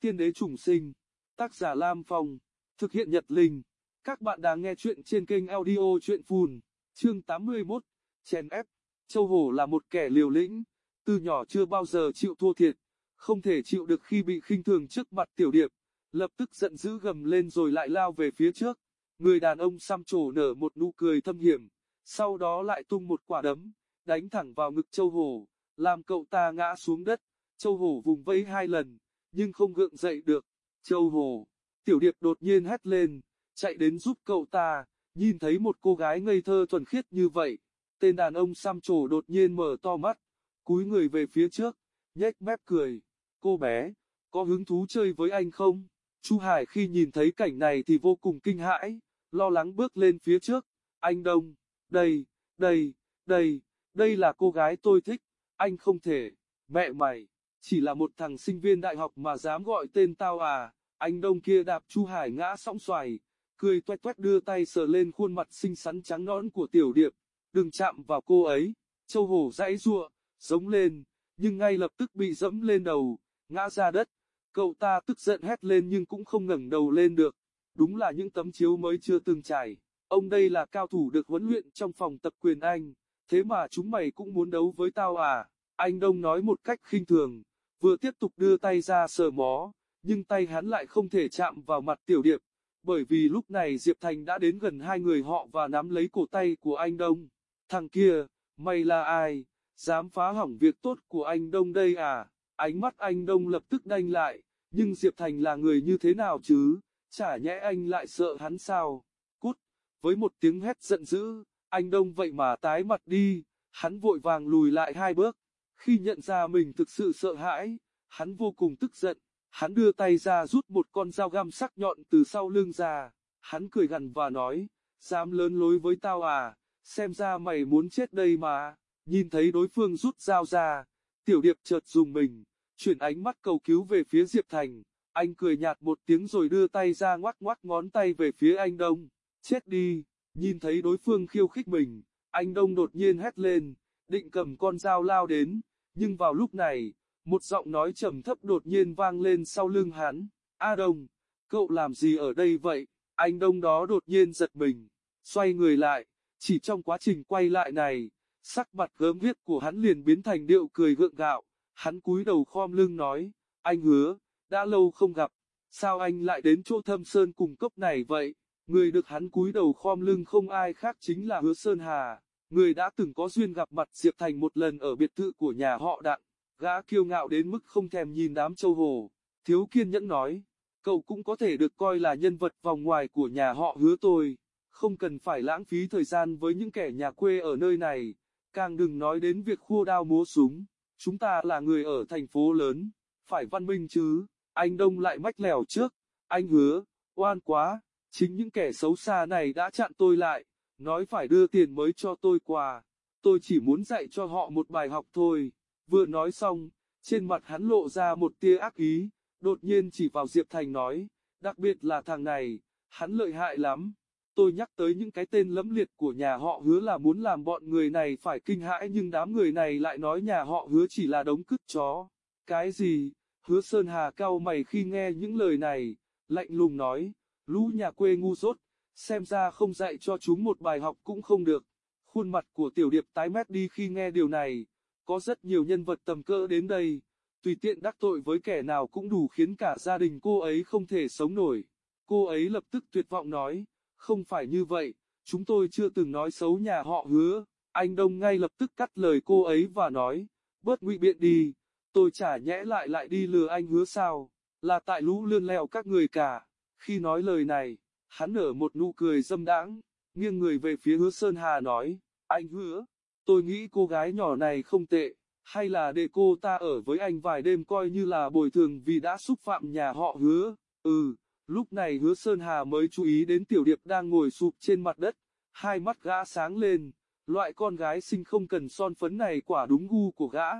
Tiên đế trùng sinh. Tác giả Lam Phong. Thực hiện Nhật Linh. Các bạn đang nghe chuyện trên kênh audio chuyện phùn. Chương 81. Chèn ép. Châu Hổ là một kẻ liều lĩnh. Từ nhỏ chưa bao giờ chịu thua thiệt. Không thể chịu được khi bị khinh thường trước mặt tiểu điệp. Lập tức giận dữ gầm lên rồi lại lao về phía trước. Người đàn ông xăm trổ nở một nụ cười thâm hiểm. Sau đó lại tung một quả đấm. Đánh thẳng vào ngực Châu Hổ. Làm cậu ta ngã xuống đất. Châu Hổ vùng vẫy hai lần nhưng không gượng dậy được. Châu Hồ, Tiểu Điệp đột nhiên hét lên, chạy đến giúp cậu ta, nhìn thấy một cô gái ngây thơ thuần khiết như vậy. Tên đàn ông xăm trổ đột nhiên mở to mắt, cúi người về phía trước, nhếch mép cười. Cô bé, có hứng thú chơi với anh không? Chu Hải khi nhìn thấy cảnh này thì vô cùng kinh hãi, lo lắng bước lên phía trước. Anh Đông, đây, đây, đây, đây là cô gái tôi thích, anh không thể, mẹ mày chỉ là một thằng sinh viên đại học mà dám gọi tên tao à, anh đông kia đạp Chu Hải ngã sóng xoài, cười toét toét đưa tay sờ lên khuôn mặt xinh xắn trắng nõn của tiểu điệp, đừng chạm vào cô ấy, châu hổ dãy giụa, giống lên, nhưng ngay lập tức bị dẫm lên đầu, ngã ra đất, cậu ta tức giận hét lên nhưng cũng không ngẩng đầu lên được, đúng là những tấm chiếu mới chưa từng trải, ông đây là cao thủ được huấn luyện trong phòng tập quyền Anh, thế mà chúng mày cũng muốn đấu với tao à, anh Đông nói một cách khinh thường vừa tiếp tục đưa tay ra sờ mó, nhưng tay hắn lại không thể chạm vào mặt tiểu điệp, bởi vì lúc này Diệp Thành đã đến gần hai người họ và nắm lấy cổ tay của anh Đông. Thằng kia, mày là ai, dám phá hỏng việc tốt của anh Đông đây à? Ánh mắt anh Đông lập tức đanh lại, nhưng Diệp Thành là người như thế nào chứ, chả nhẽ anh lại sợ hắn sao? Cút, với một tiếng hét giận dữ, anh Đông vậy mà tái mặt đi, hắn vội vàng lùi lại hai bước, khi nhận ra mình thực sự sợ hãi, hắn vô cùng tức giận, hắn đưa tay ra rút một con dao găm sắc nhọn từ sau lưng ra, hắn cười gằn và nói, dám lớn lối với tao à, xem ra mày muốn chết đây mà, nhìn thấy đối phương rút dao ra, tiểu điệp chợt dùng mình, chuyển ánh mắt cầu cứu về phía Diệp Thành, anh cười nhạt một tiếng rồi đưa tay ra ngoắc ngoắc ngón tay về phía anh Đông, chết đi, nhìn thấy đối phương khiêu khích mình, anh Đông đột nhiên hét lên, định cầm con dao lao đến, nhưng vào lúc này, một giọng nói trầm thấp đột nhiên vang lên sau lưng hắn. A Đông, cậu làm gì ở đây vậy? Anh Đông đó đột nhiên giật mình, xoay người lại, chỉ trong quá trình quay lại này, sắc mặt gớm ghiếc của hắn liền biến thành điệu cười gượng gạo, hắn cúi đầu khom lưng nói, anh hứa, đã lâu không gặp, sao anh lại đến chỗ thâm sơn cùng cốc này vậy? Người được hắn cúi đầu khom lưng không ai khác chính là hứa Sơn Hà người đã từng có duyên gặp mặt Diệp Thành một lần ở biệt thự của nhà họ đặng, gã kiêu ngạo đến mức không thèm nhìn đám châu hồ, thiếu kiên nhẫn nói, cậu cũng có thể được coi là nhân vật vòng ngoài của nhà họ hứa tôi, không cần phải lãng phí thời gian với những kẻ nhà quê ở nơi này, càng đừng nói đến việc khua đao múa súng, chúng ta là người ở thành phố lớn, phải văn minh chứ, anh Đông lại mách lèo trước, anh hứa, oan quá, chính những kẻ xấu xa này đã chặn tôi lại nói phải đưa tiền mới cho tôi quà, tôi chỉ muốn dạy cho họ một bài học thôi. Vừa nói xong, trên mặt hắn lộ ra một tia ác ý, đột nhiên chỉ vào Diệp Thành nói, đặc biệt là thằng này, hắn lợi hại lắm. Tôi nhắc tới những cái tên lẫm liệt của nhà họ hứa là muốn làm bọn người này phải kinh hãi nhưng đám người này lại nói nhà họ hứa chỉ là đống cứt chó. Cái gì? Hứa Sơn Hà cao mày khi nghe những lời này, lạnh lùng nói, lũ nhà quê ngu dốt, xem ra không dạy cho chúng một bài học cũng không được. Khuôn mặt của tiểu điệp tái mét đi khi nghe điều này, có rất nhiều nhân vật tầm cỡ đến đây, tùy tiện đắc tội với kẻ nào cũng đủ khiến cả gia đình cô ấy không thể sống nổi. Cô ấy lập tức tuyệt vọng nói, không phải như vậy, chúng tôi chưa từng nói xấu nhà họ hứa. Anh Đông ngay lập tức cắt lời cô ấy và nói, bớt ngụy biện đi, tôi chả nhẽ lại lại đi lừa anh hứa sao, là tại lũ lươn leo các người cả. Khi nói lời này, Hắn nở một nụ cười dâm đãng, nghiêng người về phía hứa Sơn Hà nói, anh hứa, tôi nghĩ cô gái nhỏ này không tệ, hay là để cô ta ở với anh vài đêm coi như là bồi thường vì đã xúc phạm nhà họ hứa, ừ, lúc này hứa Sơn Hà mới chú ý đến tiểu điệp đang ngồi sụp trên mặt đất, hai mắt gã sáng lên, loại con gái sinh không cần son phấn này quả đúng gu của gã,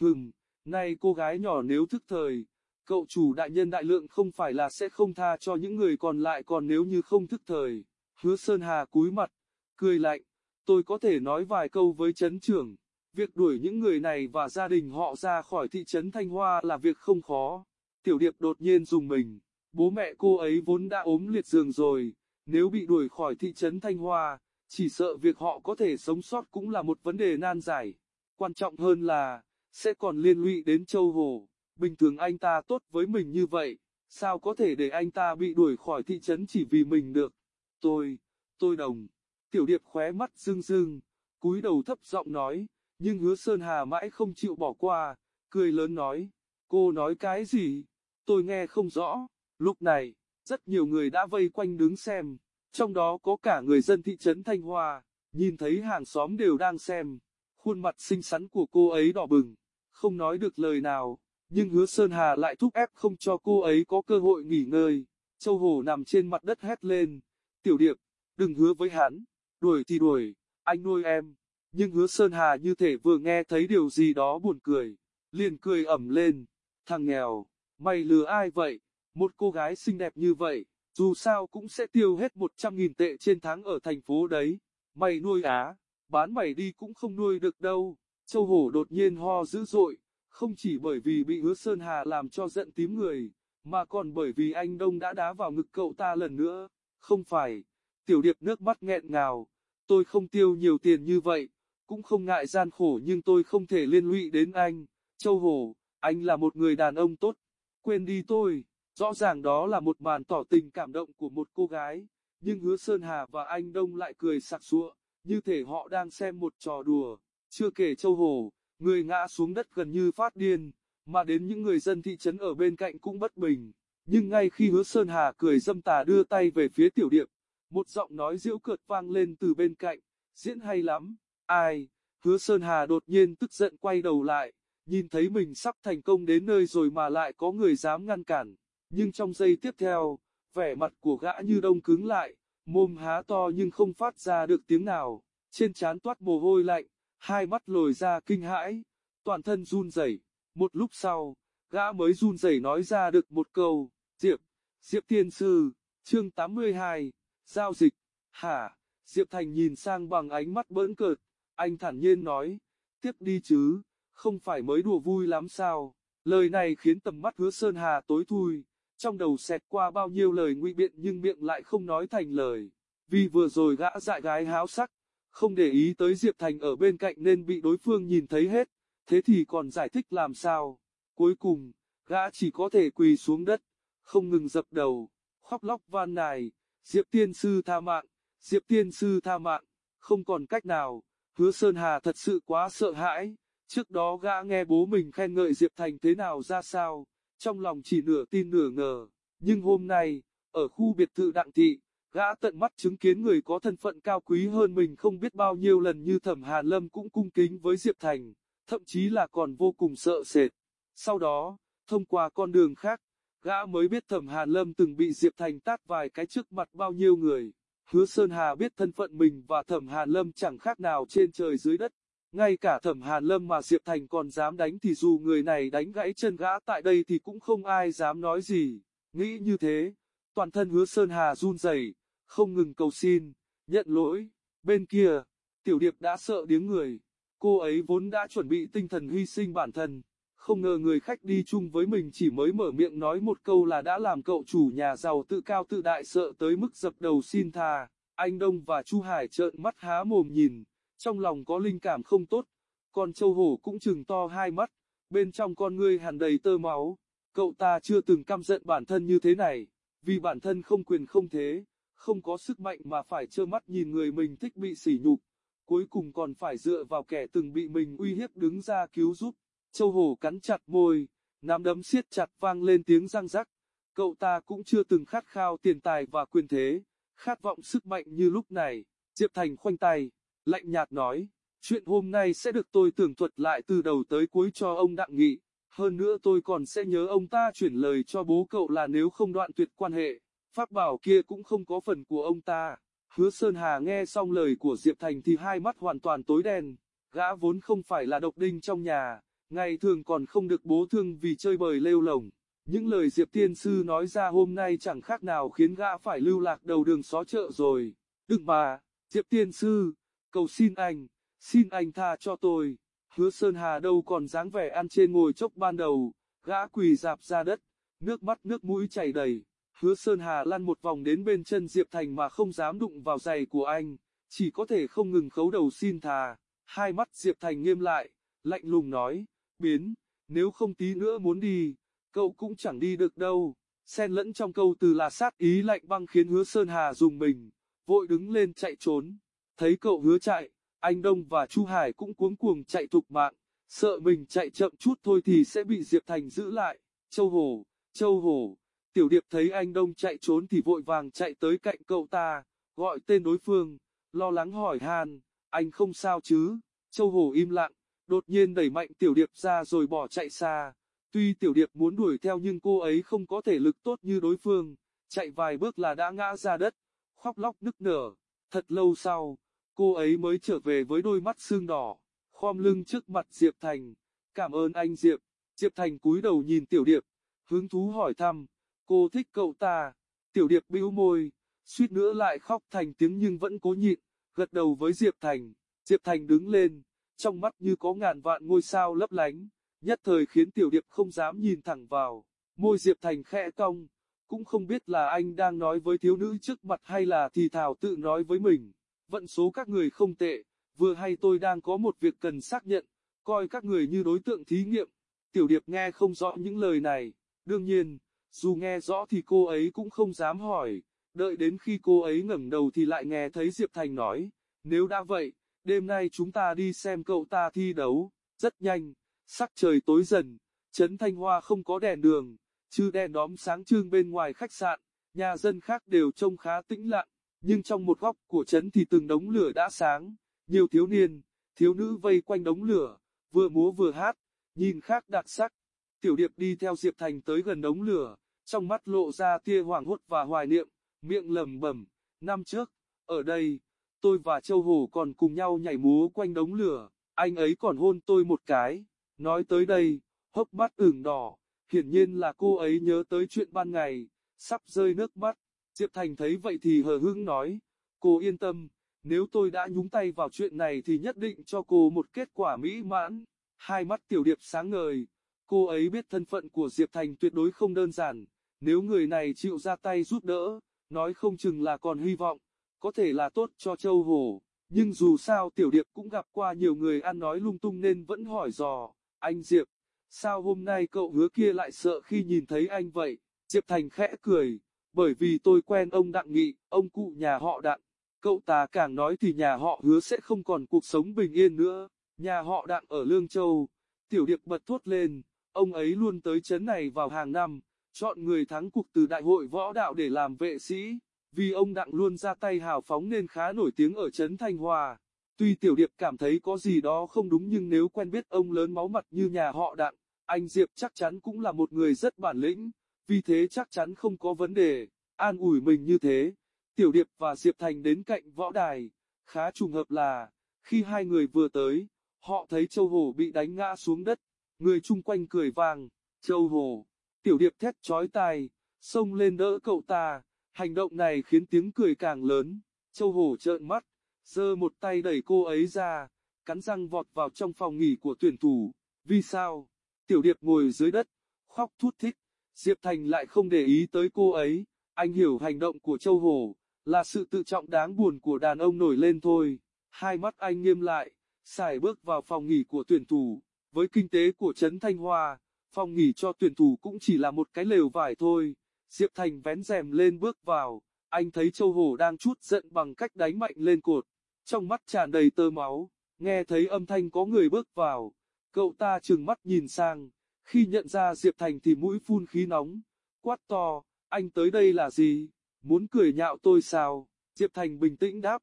hừm, nay cô gái nhỏ nếu thức thời, Cậu chủ đại nhân đại lượng không phải là sẽ không tha cho những người còn lại còn nếu như không thức thời. Hứa Sơn Hà cúi mặt, cười lạnh, tôi có thể nói vài câu với chấn trưởng. Việc đuổi những người này và gia đình họ ra khỏi thị trấn Thanh Hoa là việc không khó. Tiểu điệp đột nhiên dùng mình, bố mẹ cô ấy vốn đã ốm liệt giường rồi, nếu bị đuổi khỏi thị trấn Thanh Hoa, chỉ sợ việc họ có thể sống sót cũng là một vấn đề nan giải. Quan trọng hơn là, sẽ còn liên lụy đến Châu Hồ. Bình thường anh ta tốt với mình như vậy, sao có thể để anh ta bị đuổi khỏi thị trấn chỉ vì mình được. Tôi, tôi đồng. Tiểu điệp khóe mắt rưng rưng, cúi đầu thấp giọng nói, nhưng hứa Sơn Hà mãi không chịu bỏ qua, cười lớn nói, cô nói cái gì, tôi nghe không rõ. Lúc này, rất nhiều người đã vây quanh đứng xem, trong đó có cả người dân thị trấn Thanh Hoa, nhìn thấy hàng xóm đều đang xem, khuôn mặt xinh xắn của cô ấy đỏ bừng, không nói được lời nào, nhưng hứa Sơn Hà lại thúc ép không cho cô ấy có cơ hội nghỉ ngơi. Châu Hồ nằm trên mặt đất hét lên, tiểu điệp, đừng hứa với hắn, đuổi thì đuổi, anh nuôi em. Nhưng hứa Sơn Hà như thể vừa nghe thấy điều gì đó buồn cười, liền cười ẩm lên, thằng nghèo, mày lừa ai vậy, một cô gái xinh đẹp như vậy, dù sao cũng sẽ tiêu hết 100.000 tệ trên tháng ở thành phố đấy, mày nuôi á, bán mày đi cũng không nuôi được đâu. Châu Hổ đột nhiên ho dữ dội, không chỉ bởi vì bị hứa Sơn Hà làm cho giận tím người, mà còn bởi vì anh Đông đã đá vào ngực cậu ta lần nữa. Không phải, tiểu điệp nước mắt nghẹn ngào, tôi không tiêu nhiều tiền như vậy, cũng không ngại gian khổ nhưng tôi không thể liên lụy đến anh. Châu Hồ, anh là một người đàn ông tốt, quên đi tôi. Rõ ràng đó là một màn tỏ tình cảm động của một cô gái, nhưng hứa Sơn Hà và anh Đông lại cười sặc sụa, như thể họ đang xem một trò đùa. Chưa kể châu hồ, người ngã xuống đất gần như phát điên, mà đến những người dân thị trấn ở bên cạnh cũng bất bình. Nhưng ngay khi hứa Sơn Hà cười dâm tà đưa tay về phía tiểu điệp, một giọng nói giễu cợt vang lên từ bên cạnh, diễn hay lắm, ai, hứa Sơn Hà đột nhiên tức giận quay đầu lại, nhìn thấy mình sắp thành công đến nơi rồi mà lại có người dám ngăn cản, nhưng trong giây tiếp theo, vẻ mặt của gã như đông cứng lại, mồm há to nhưng không phát ra được tiếng nào, trên trán toát mồ hôi lạnh, hai mắt lồi ra kinh hãi, toàn thân run rẩy. Một lúc sau, gã mới run rẩy nói ra được một câu, Diệp, Diệp Tiên Sư, chương 82, giao dịch, hả, Diệp Thành nhìn sang bằng ánh mắt bỡn cợt, anh thản nhiên nói, tiếp đi chứ, không phải mới đùa vui lắm sao, lời này khiến tầm mắt hứa Sơn Hà tối thui, trong đầu xẹt qua bao nhiêu lời ngụy biện nhưng miệng lại không nói thành lời, vì vừa rồi gã dại gái háo sắc, không để ý tới Diệp Thành ở bên cạnh nên bị đối phương nhìn thấy hết, thế thì còn giải thích làm sao. Cuối cùng, gã chỉ có thể quỳ xuống đất, không ngừng dập đầu, khóc lóc van nài, Diệp Tiên Sư tha mạng, Diệp Tiên Sư tha mạng, không còn cách nào, hứa Sơn Hà thật sự quá sợ hãi, trước đó gã nghe bố mình khen ngợi Diệp Thành thế nào ra sao, trong lòng chỉ nửa tin nửa ngờ, nhưng hôm nay, ở khu biệt thự đặng thị, Gã tận mắt chứng kiến người có thân phận cao quý hơn mình không biết bao nhiêu lần như thẩm hà Lâm cũng cung kính với Diệp Thành, thậm chí là còn vô cùng sợ sệt. Sau đó, thông qua con đường khác, gã mới biết thẩm hà Lâm từng bị Diệp Thành tát vài cái trước mặt bao nhiêu người. Hứa Sơn Hà biết thân phận mình và thẩm hà Lâm chẳng khác nào trên trời dưới đất. Ngay cả thẩm hà Lâm mà Diệp Thành còn dám đánh thì dù người này đánh gãy chân gã tại đây thì cũng không ai dám nói gì. Nghĩ như thế, toàn thân hứa Sơn Hà run rẩy, không ngừng cầu xin, nhận lỗi. Bên kia, tiểu điệp đã sợ điếng người. Cô ấy vốn đã chuẩn bị tinh thần hy sinh bản thân. Không ngờ người khách đi chung với mình chỉ mới mở miệng nói một câu là đã làm cậu chủ nhà giàu tự cao tự đại sợ tới mức dập đầu xin tha. Anh Đông và Chu Hải trợn mắt há mồm nhìn, trong lòng có linh cảm không tốt. Còn Châu Hổ cũng chừng to hai mắt, bên trong con ngươi hàn đầy tơ máu. Cậu ta chưa từng căm giận bản thân như thế này, vì bản thân không quyền không thế không có sức mạnh mà phải trơ mắt nhìn người mình thích bị sỉ nhục, cuối cùng còn phải dựa vào kẻ từng bị mình uy hiếp đứng ra cứu giúp. Châu Hổ cắn chặt môi, nắm đấm siết chặt vang lên tiếng răng rắc. Cậu ta cũng chưa từng khát khao tiền tài và quyền thế, khát vọng sức mạnh như lúc này. Diệp Thành khoanh tay, lạnh nhạt nói, chuyện hôm nay sẽ được tôi tường thuật lại từ đầu tới cuối cho ông Đặng Nghị. Hơn nữa tôi còn sẽ nhớ ông ta chuyển lời cho bố cậu là nếu không đoạn tuyệt quan hệ, pháp bảo kia cũng không có phần của ông ta. Hứa Sơn Hà nghe xong lời của Diệp Thành thì hai mắt hoàn toàn tối đen, gã vốn không phải là độc đinh trong nhà, ngày thường còn không được bố thương vì chơi bời lêu lồng. Những lời Diệp Tiên Sư nói ra hôm nay chẳng khác nào khiến gã phải lưu lạc đầu đường xó chợ rồi. Đừng mà, Diệp Tiên Sư, cầu xin anh, xin anh tha cho tôi. Hứa Sơn Hà đâu còn dáng vẻ ăn trên ngồi chốc ban đầu, gã quỳ dạp ra đất, nước mắt nước mũi chảy đầy. Hứa Sơn Hà lăn một vòng đến bên chân Diệp Thành mà không dám đụng vào giày của anh, chỉ có thể không ngừng khấu đầu xin thà. Hai mắt Diệp Thành nghiêm lại, lạnh lùng nói, biến, nếu không tí nữa muốn đi, cậu cũng chẳng đi được đâu. Xen lẫn trong câu từ là sát ý lạnh băng khiến hứa Sơn Hà dùng mình, vội đứng lên chạy trốn. Thấy cậu hứa chạy, anh Đông và Chu Hải cũng cuống cuồng chạy thục mạng, sợ mình chạy chậm chút thôi thì sẽ bị Diệp Thành giữ lại. Châu Hổ, Châu Hổ, Tiểu Điệp thấy anh Đông chạy trốn thì vội vàng chạy tới cạnh cậu ta, gọi tên đối phương, lo lắng hỏi han, anh không sao chứ? Châu Hổ im lặng, đột nhiên đẩy mạnh Tiểu Điệp ra rồi bỏ chạy xa. Tuy Tiểu Điệp muốn đuổi theo nhưng cô ấy không có thể lực tốt như đối phương, chạy vài bước là đã ngã ra đất, khóc lóc nức nở. Thật lâu sau, cô ấy mới trở về với đôi mắt sưng đỏ, khom lưng trước mặt Diệp Thành. Cảm ơn anh Diệp. Diệp Thành cúi đầu nhìn Tiểu Điệp, hứng thú hỏi thăm, cô thích cậu ta. Tiểu Điệp bĩu môi, suýt nữa lại khóc thành tiếng nhưng vẫn cố nhịn, gật đầu với Diệp Thành. Diệp Thành đứng lên, trong mắt như có ngàn vạn ngôi sao lấp lánh, nhất thời khiến Tiểu Điệp không dám nhìn thẳng vào. Môi Diệp Thành khẽ cong, cũng không biết là anh đang nói với thiếu nữ trước mặt hay là thì thảo tự nói với mình. Vận số các người không tệ, vừa hay tôi đang có một việc cần xác nhận, coi các người như đối tượng thí nghiệm. Tiểu Điệp nghe không rõ những lời này, đương nhiên, dù nghe rõ thì cô ấy cũng không dám hỏi, đợi đến khi cô ấy ngẩng đầu thì lại nghe thấy Diệp Thành nói, nếu đã vậy, đêm nay chúng ta đi xem cậu ta thi đấu, rất nhanh, sắc trời tối dần, Trấn Thanh Hoa không có đèn đường, chứ đèn đóm sáng trưng bên ngoài khách sạn, nhà dân khác đều trông khá tĩnh lặng, nhưng trong một góc của trấn thì từng đống lửa đã sáng, nhiều thiếu niên, thiếu nữ vây quanh đống lửa, vừa múa vừa hát, nhìn khác đặc sắc. Tiểu điệp đi theo Diệp Thành tới gần đống lửa, trong mắt lộ ra tia hoảng hốt và hoài niệm, miệng lẩm bẩm, năm trước, ở đây, tôi và Châu Hồ còn cùng nhau nhảy múa quanh đống lửa, anh ấy còn hôn tôi một cái, nói tới đây, hốc mắt ửng đỏ, hiển nhiên là cô ấy nhớ tới chuyện ban ngày, sắp rơi nước mắt, Diệp Thành thấy vậy thì hờ hững nói, cô yên tâm, nếu tôi đã nhúng tay vào chuyện này thì nhất định cho cô một kết quả mỹ mãn, hai mắt tiểu điệp sáng ngời, cô ấy biết thân phận của Diệp Thành tuyệt đối không đơn giản, nếu người này chịu ra tay giúp đỡ, nói không chừng là còn hy vọng, có thể là tốt cho châu Hồ. Nhưng dù sao tiểu điệp cũng gặp qua nhiều người ăn nói lung tung nên vẫn hỏi dò, anh Diệp, sao hôm nay cậu hứa kia lại sợ khi nhìn thấy anh vậy? Diệp Thành khẽ cười, bởi vì tôi quen ông Đặng Nghị, ông cụ nhà họ Đặng. Cậu ta càng nói thì nhà họ hứa sẽ không còn cuộc sống bình yên nữa. Nhà họ Đặng ở Lương Châu, tiểu điệp bật thốt lên, ông ấy luôn tới chấn này vào hàng năm, chọn người thắng cuộc từ đại hội võ đạo để làm vệ sĩ, vì ông Đặng luôn ra tay hào phóng nên khá nổi tiếng ở chấn Thanh Hòa. Tuy Tiểu Điệp cảm thấy có gì đó không đúng nhưng nếu quen biết ông lớn máu mặt như nhà họ Đặng, anh Diệp chắc chắn cũng là một người rất bản lĩnh, vì thế chắc chắn không có vấn đề, an ủi mình như thế. Tiểu Điệp và Diệp Thành đến cạnh võ đài, khá trùng hợp là, khi hai người vừa tới, họ thấy Châu hổ bị đánh ngã xuống đất, người chung quanh cười vang, Châu Hồ, Tiểu Điệp thét chói tai, xông lên đỡ cậu ta, hành động này khiến tiếng cười càng lớn, Châu Hồ trợn mắt, giơ một tay đẩy cô ấy ra, cắn răng vọt vào trong phòng nghỉ của tuyển thủ, vì sao? Tiểu Điệp ngồi dưới đất, khóc thút thít, Diệp Thành lại không để ý tới cô ấy, anh hiểu hành động của Châu Hồ, là sự tự trọng đáng buồn của đàn ông nổi lên thôi, hai mắt anh nghiêm lại, xài bước vào phòng nghỉ của tuyển thủ, với kinh tế của Trấn Thanh Hoa, phòng nghỉ cho tuyển thủ cũng chỉ là một cái lều vải thôi. Diệp Thành vén rèm lên bước vào, anh thấy Châu Hổ đang chút giận bằng cách đánh mạnh lên cột, trong mắt tràn đầy tơ máu, nghe thấy âm thanh có người bước vào, cậu ta trừng mắt nhìn sang, khi nhận ra Diệp Thành thì mũi phun khí nóng, quát to, anh tới đây là gì, muốn cười nhạo tôi sao, Diệp Thành bình tĩnh đáp,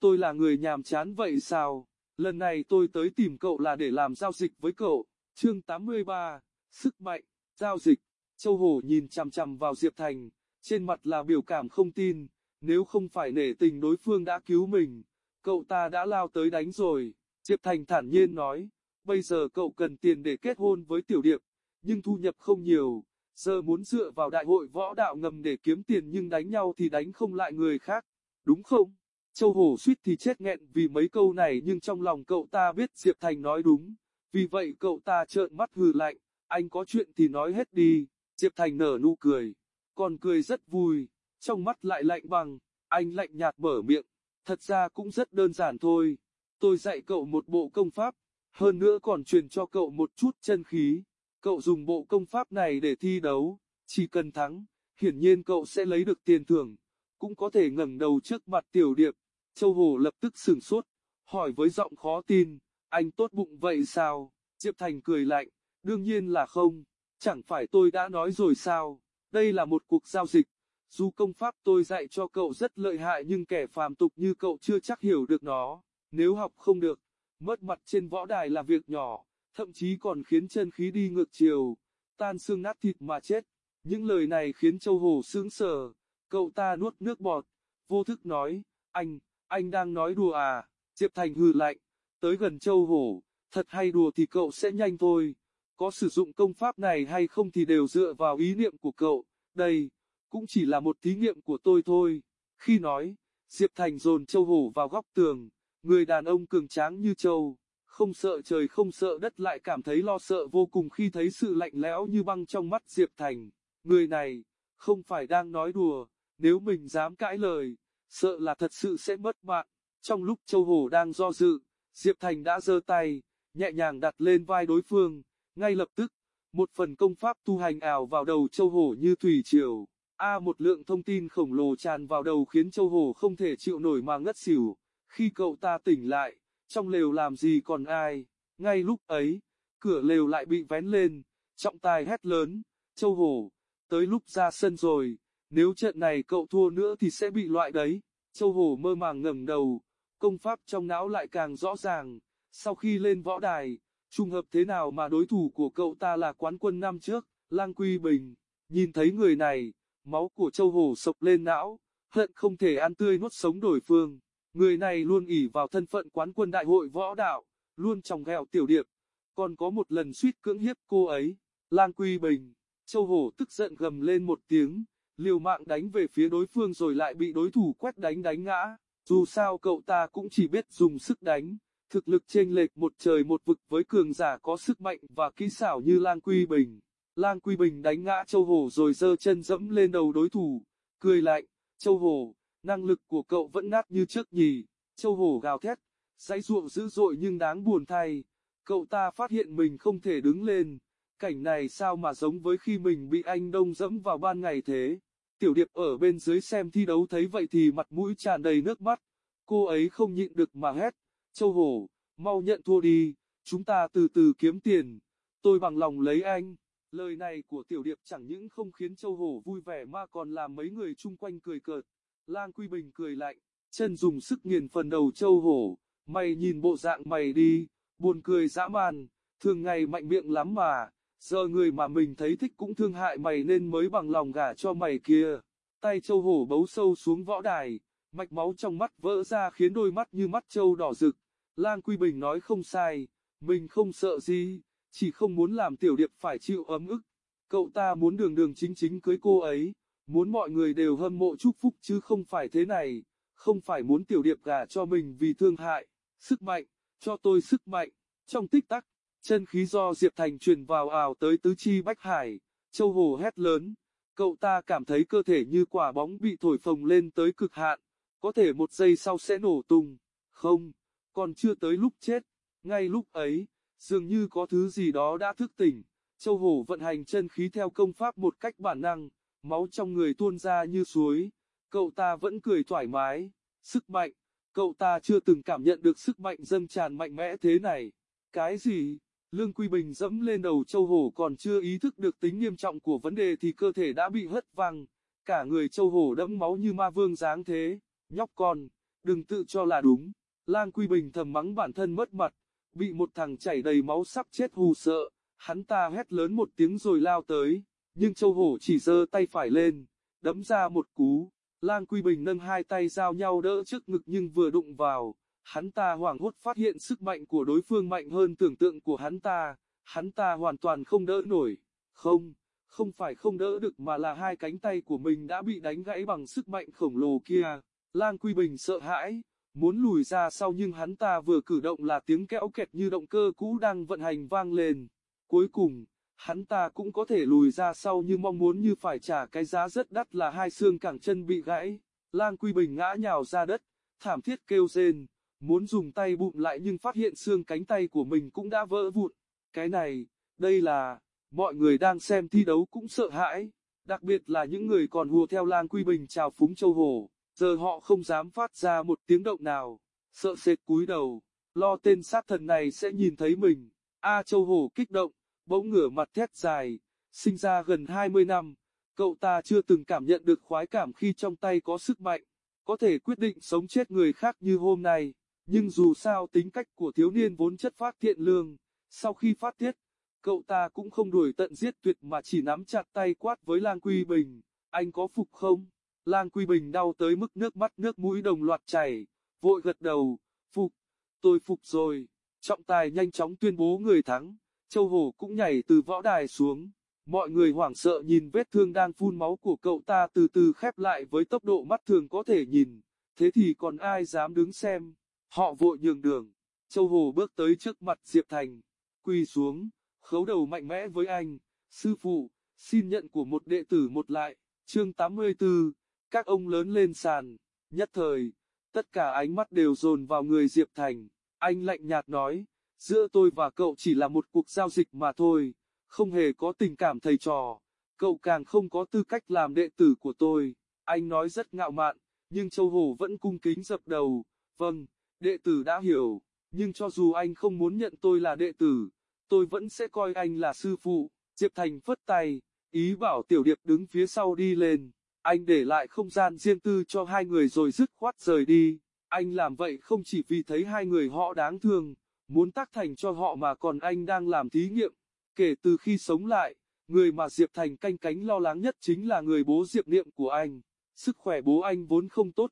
tôi là người nhàm chán vậy sao, lần này tôi tới tìm cậu là để làm giao dịch với cậu, chương 83 sức mạnh, giao dịch. Châu hồ nhìn chằm chằm vào Diệp Thành, trên mặt là biểu cảm không tin, nếu không phải nể tình đối phương đã cứu mình, cậu ta đã lao tới đánh rồi. Diệp Thành thản nhiên nói, bây giờ cậu cần tiền để kết hôn với Tiểu Điệp, nhưng thu nhập không nhiều, giờ muốn dựa vào đại hội võ đạo ngầm để kiếm tiền nhưng đánh nhau thì đánh không lại người khác, đúng không? Châu Hổ suýt thì chết nghẹn vì mấy câu này nhưng trong lòng cậu ta biết Diệp Thành nói đúng, vì vậy cậu ta trợn mắt hừ lạnh, anh có chuyện thì nói hết đi. Diệp Thành nở nụ cười, còn cười rất vui, trong mắt lại lạnh băng, anh lạnh nhạt mở miệng, thật ra cũng rất đơn giản thôi, tôi dạy cậu một bộ công pháp, hơn nữa còn truyền cho cậu một chút chân khí, cậu dùng bộ công pháp này để thi đấu, chỉ cần thắng, hiển nhiên cậu sẽ lấy được tiền thưởng, cũng có thể ngẩng đầu trước mặt tiểu điệp, Châu Hồ lập tức sửng sốt, hỏi với giọng khó tin, anh tốt bụng vậy sao, Diệp Thành cười lạnh, đương nhiên là không, chẳng phải tôi đã nói rồi sao, đây là một cuộc giao dịch, dù công pháp tôi dạy cho cậu rất lợi hại nhưng kẻ phàm tục như cậu chưa chắc hiểu được nó, nếu học không được, mất mặt trên võ đài là việc nhỏ, thậm chí còn khiến chân khí đi ngược chiều, tan xương nát thịt mà chết. Những lời này khiến Châu Hồ sướng sờ, cậu ta nuốt nước bọt, vô thức nói, anh, anh đang nói đùa à, Diệp Thành hừ lạnh, tới gần Châu hổ. thật hay đùa thì cậu sẽ nhanh thôi, có sử dụng công pháp này hay không thì đều dựa vào ý niệm của cậu, đây, cũng chỉ là một thí nghiệm của tôi thôi. Khi nói, Diệp Thành dồn Châu Hổ vào góc tường, người đàn ông cường tráng như Châu, không sợ trời không sợ đất lại cảm thấy lo sợ vô cùng khi thấy sự lạnh lẽo như băng trong mắt Diệp Thành. Người này, không phải đang nói đùa, nếu mình dám cãi lời, sợ là thật sự sẽ mất mạng. Trong lúc Châu hồ đang do dự, Diệp Thành đã giơ tay, nhẹ nhàng đặt lên vai đối phương, ngay lập tức, một phần công pháp tu hành ảo vào đầu Châu hồ như thủy triều. A một lượng thông tin khổng lồ tràn vào đầu khiến Châu hồ không thể chịu nổi mà ngất xỉu. Khi cậu ta tỉnh lại, trong lều làm gì còn ai, ngay lúc ấy, cửa lều lại bị vén lên, trọng tài hét lớn, Châu hồ, tới lúc ra sân rồi, nếu trận này cậu thua nữa thì sẽ bị loại đấy. Châu Hồ mơ màng ngẩng đầu, công pháp trong não lại càng rõ ràng, sau khi lên võ đài, trùng hợp thế nào mà đối thủ của cậu ta là quán quân năm trước, Lang Quy Bình, nhìn thấy người này, máu của Châu Hồ sộc lên não, hận không thể ăn tươi nuốt sống đổi phương. Người này luôn ỉ vào thân phận quán quân đại hội võ đạo, luôn trong ghẹo tiểu điệp, còn có một lần suýt cưỡng hiếp cô ấy. Lang Quy Bình, Châu Hồ tức giận gầm lên một tiếng, liều mạng đánh về phía đối phương rồi lại bị đối thủ quét đánh đánh ngã. Dù sao cậu ta cũng chỉ biết dùng sức đánh, thực lực chênh lệch một trời một vực với cường giả có sức mạnh và kỹ xảo như Lang Quy Bình. Lang Quy Bình đánh ngã Châu Hồ rồi giơ chân dẫm lên đầu đối thủ, cười lạnh, Châu Hồ năng lực của cậu vẫn nát như trước nhỉ, Châu Hồ gào thét, dãy ruộng dữ dội nhưng đáng buồn thay, cậu ta phát hiện mình không thể đứng lên, cảnh này sao mà giống với khi mình bị anh Đông dẫm vào ban ngày thế. Tiểu Điệp ở bên dưới xem thi đấu thấy vậy thì mặt mũi tràn đầy nước mắt, cô ấy không nhịn được mà hét, Châu Hổ, mau nhận thua đi, chúng ta từ từ kiếm tiền, tôi bằng lòng lấy anh. Lời này của Tiểu Điệp chẳng những không khiến Châu Hổ vui vẻ mà còn làm mấy người chung quanh cười cợt. Lang Quy Bình cười lạnh, chân dùng sức nghiền phần đầu Châu Hổ, mày nhìn bộ dạng mày đi, buồn cười dã man, thường ngày mạnh miệng lắm mà, giờ người mà mình thấy thích cũng thương hại mày nên mới bằng lòng gả cho mày kia. Tay Châu Hổ bấu sâu xuống võ đài, mạch máu trong mắt vỡ ra khiến đôi mắt như mắt Châu đỏ rực. Lang Quy Bình nói không sai, mình không sợ gì chỉ không muốn làm tiểu điệp phải chịu ấm ức. Cậu ta muốn đường đường chính chính cưới cô ấy, muốn mọi người đều hâm mộ chúc phúc chứ không phải thế này, không phải muốn tiểu điệp gả cho mình vì thương hại, sức mạnh, cho tôi sức mạnh. Trong tích tắc, chân khí do Diệp Thành truyền vào ảo tới tứ chi bách hải, châu hồ hét lớn, cậu ta cảm thấy cơ thể như quả bóng bị thổi phồng lên tới cực hạn, có thể một giây sau sẽ nổ tung, không, còn chưa tới lúc chết, ngay lúc ấy, Dường như có thứ gì đó đã thức tỉnh, châu hồ vận hành chân khí theo công pháp một cách bản năng, máu trong người tuôn ra như suối, cậu ta vẫn cười thoải mái, sức mạnh, cậu ta chưa từng cảm nhận được sức mạnh dâng tràn mạnh mẽ thế này. Cái gì? Lương Quy Bình dẫm lên đầu châu hổ còn chưa ý thức được tính nghiêm trọng của vấn đề thì cơ thể đã bị hất văng, cả người châu hổ đẫm máu như ma vương dáng thế, nhóc con, đừng tự cho là đúng. Lang Quy Bình thầm mắng bản thân mất mặt, bị một thằng chảy đầy máu sắp chết hù sợ, hắn ta hét lớn một tiếng rồi lao tới, nhưng châu hổ chỉ giơ tay phải lên, đấm ra một cú, lang quy bình nâng hai tay giao nhau đỡ trước ngực nhưng vừa đụng vào, hắn ta hoảng hốt phát hiện sức mạnh của đối phương mạnh hơn tưởng tượng của hắn ta, hắn ta hoàn toàn không đỡ nổi, không, không phải không đỡ được mà là hai cánh tay của mình đã bị đánh gãy bằng sức mạnh khổng lồ kia, lang quy bình sợ hãi, muốn lùi ra sau nhưng hắn ta vừa cử động là tiếng kẽo kẹt như động cơ cũ đang vận hành vang lên. Cuối cùng, hắn ta cũng có thể lùi ra sau như mong muốn như phải trả cái giá rất đắt là hai xương cẳng chân bị gãy. Lang Quy Bình ngã nhào ra đất, thảm thiết kêu rên, muốn dùng tay bụng lại nhưng phát hiện xương cánh tay của mình cũng đã vỡ vụn. Cái này, đây là, mọi người đang xem thi đấu cũng sợ hãi, đặc biệt là những người còn hùa theo Lang Quy Bình chào phúng châu hồ, giờ họ không dám phát ra một tiếng động nào, sợ sệt cúi đầu, lo tên sát thần này sẽ nhìn thấy mình. A châu hồ kích động, bỗng ngửa mặt thét dài, sinh ra gần 20 năm, cậu ta chưa từng cảm nhận được khoái cảm khi trong tay có sức mạnh, có thể quyết định sống chết người khác như hôm nay, nhưng dù sao tính cách của thiếu niên vốn chất phát thiện lương, sau khi phát tiết, cậu ta cũng không đuổi tận giết tuyệt mà chỉ nắm chặt tay quát với Lang Quy Bình, anh có phục không? Lang Quy Bình đau tới mức nước mắt nước mũi đồng loạt chảy, vội gật đầu, phục, tôi phục rồi, trọng tài nhanh chóng tuyên bố người thắng. Châu Hổ cũng nhảy từ võ đài xuống. Mọi người hoảng sợ nhìn vết thương đang phun máu của cậu ta từ từ khép lại với tốc độ mắt thường có thể nhìn. Thế thì còn ai dám đứng xem? Họ vội nhường đường. Châu Hồ bước tới trước mặt Diệp Thành, quỳ xuống, khấu đầu mạnh mẽ với anh. Sư phụ, xin nhận của một đệ tử một lại. Chương 84, các ông lớn lên sàn. Nhất thời, tất cả ánh mắt đều dồn vào người Diệp Thành. Anh lạnh nhạt nói, Giữa tôi và cậu chỉ là một cuộc giao dịch mà thôi, không hề có tình cảm thầy trò, cậu càng không có tư cách làm đệ tử của tôi. Anh nói rất ngạo mạn, nhưng Châu hồ vẫn cung kính dập đầu, vâng, đệ tử đã hiểu, nhưng cho dù anh không muốn nhận tôi là đệ tử, tôi vẫn sẽ coi anh là sư phụ. Diệp Thành phất tay, ý bảo Tiểu Điệp đứng phía sau đi lên, anh để lại không gian riêng tư cho hai người rồi dứt khoát rời đi. Anh làm vậy không chỉ vì thấy hai người họ đáng thương, muốn tác thành cho họ mà còn anh đang làm thí nghiệm. Kể từ khi sống lại, người mà Diệp Thành canh cánh lo lắng nhất chính là người bố Diệp Niệm của anh. Sức khỏe bố anh vốn không tốt.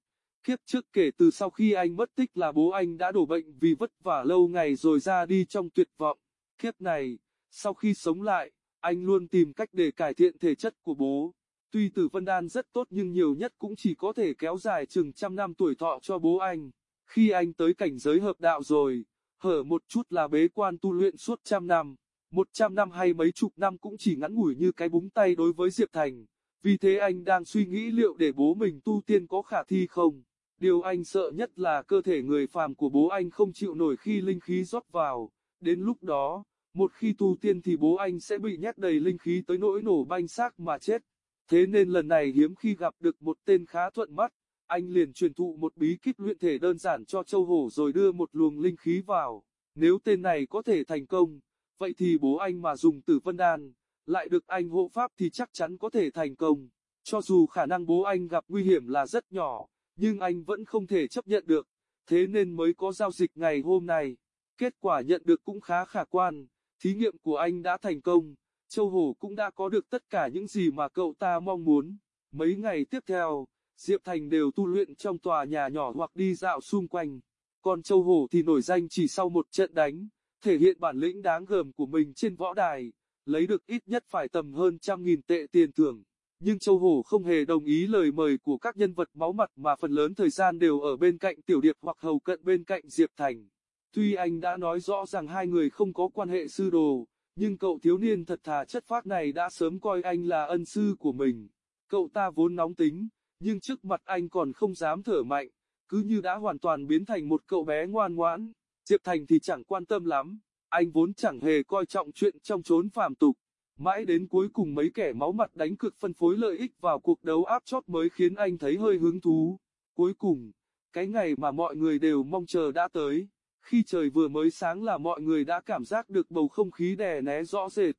Kiếp trước kể từ sau khi anh mất tích là bố anh đã đổ bệnh vì vất vả lâu ngày rồi ra đi trong tuyệt vọng. Kiếp này, sau khi sống lại, anh luôn tìm cách để cải thiện thể chất của bố. Tuy tử vân đan rất tốt nhưng nhiều nhất cũng chỉ có thể kéo dài chừng trăm năm tuổi thọ cho bố anh. Khi anh tới cảnh giới hợp đạo rồi, hở một chút là bế quan tu luyện suốt trăm năm, một trăm năm hay mấy chục năm cũng chỉ ngắn ngủi như cái búng tay đối với Diệp Thành. Vì thế anh đang suy nghĩ liệu để bố mình tu tiên có khả thi không. Điều anh sợ nhất là cơ thể người phàm của bố anh không chịu nổi khi linh khí rót vào. Đến lúc đó, một khi tu tiên thì bố anh sẽ bị nhét đầy linh khí tới nỗi nổ banh xác mà chết. Thế nên lần này hiếm khi gặp được một tên khá thuận mắt, anh liền truyền thụ một bí kíp luyện thể đơn giản cho châu hổ rồi đưa một luồng linh khí vào. Nếu tên này có thể thành công, vậy thì bố anh mà dùng tử vân đan, lại được anh hộ pháp thì chắc chắn có thể thành công. Cho dù khả năng bố anh gặp nguy hiểm là rất nhỏ, nhưng anh vẫn không thể chấp nhận được, thế nên mới có giao dịch ngày hôm nay. Kết quả nhận được cũng khá khả quan, thí nghiệm của anh đã thành công, Châu Hổ cũng đã có được tất cả những gì mà cậu ta mong muốn. Mấy ngày tiếp theo, Diệp Thành đều tu luyện trong tòa nhà nhỏ hoặc đi dạo xung quanh. Còn Châu Hổ thì nổi danh chỉ sau một trận đánh, thể hiện bản lĩnh đáng gờm của mình trên võ đài, lấy được ít nhất phải tầm hơn trăm nghìn tệ tiền thưởng. Nhưng Châu Hổ không hề đồng ý lời mời của các nhân vật máu mặt mà phần lớn thời gian đều ở bên cạnh Tiểu Điệp hoặc hầu cận bên cạnh Diệp Thành. Tuy anh đã nói rõ rằng hai người không có quan hệ sư đồ, nhưng cậu thiếu niên thật thà chất phác này đã sớm coi anh là ân sư của mình. Cậu ta vốn nóng tính, nhưng trước mặt anh còn không dám thở mạnh, cứ như đã hoàn toàn biến thành một cậu bé ngoan ngoãn. Diệp Thành thì chẳng quan tâm lắm, anh vốn chẳng hề coi trọng chuyện trong chốn phàm tục. Mãi đến cuối cùng mấy kẻ máu mặt đánh cực phân phối lợi ích vào cuộc đấu áp chót mới khiến anh thấy hơi hứng thú. Cuối cùng, cái ngày mà mọi người đều mong chờ đã tới. Khi trời vừa mới sáng là mọi người đã cảm giác được bầu không khí đè né rõ rệt.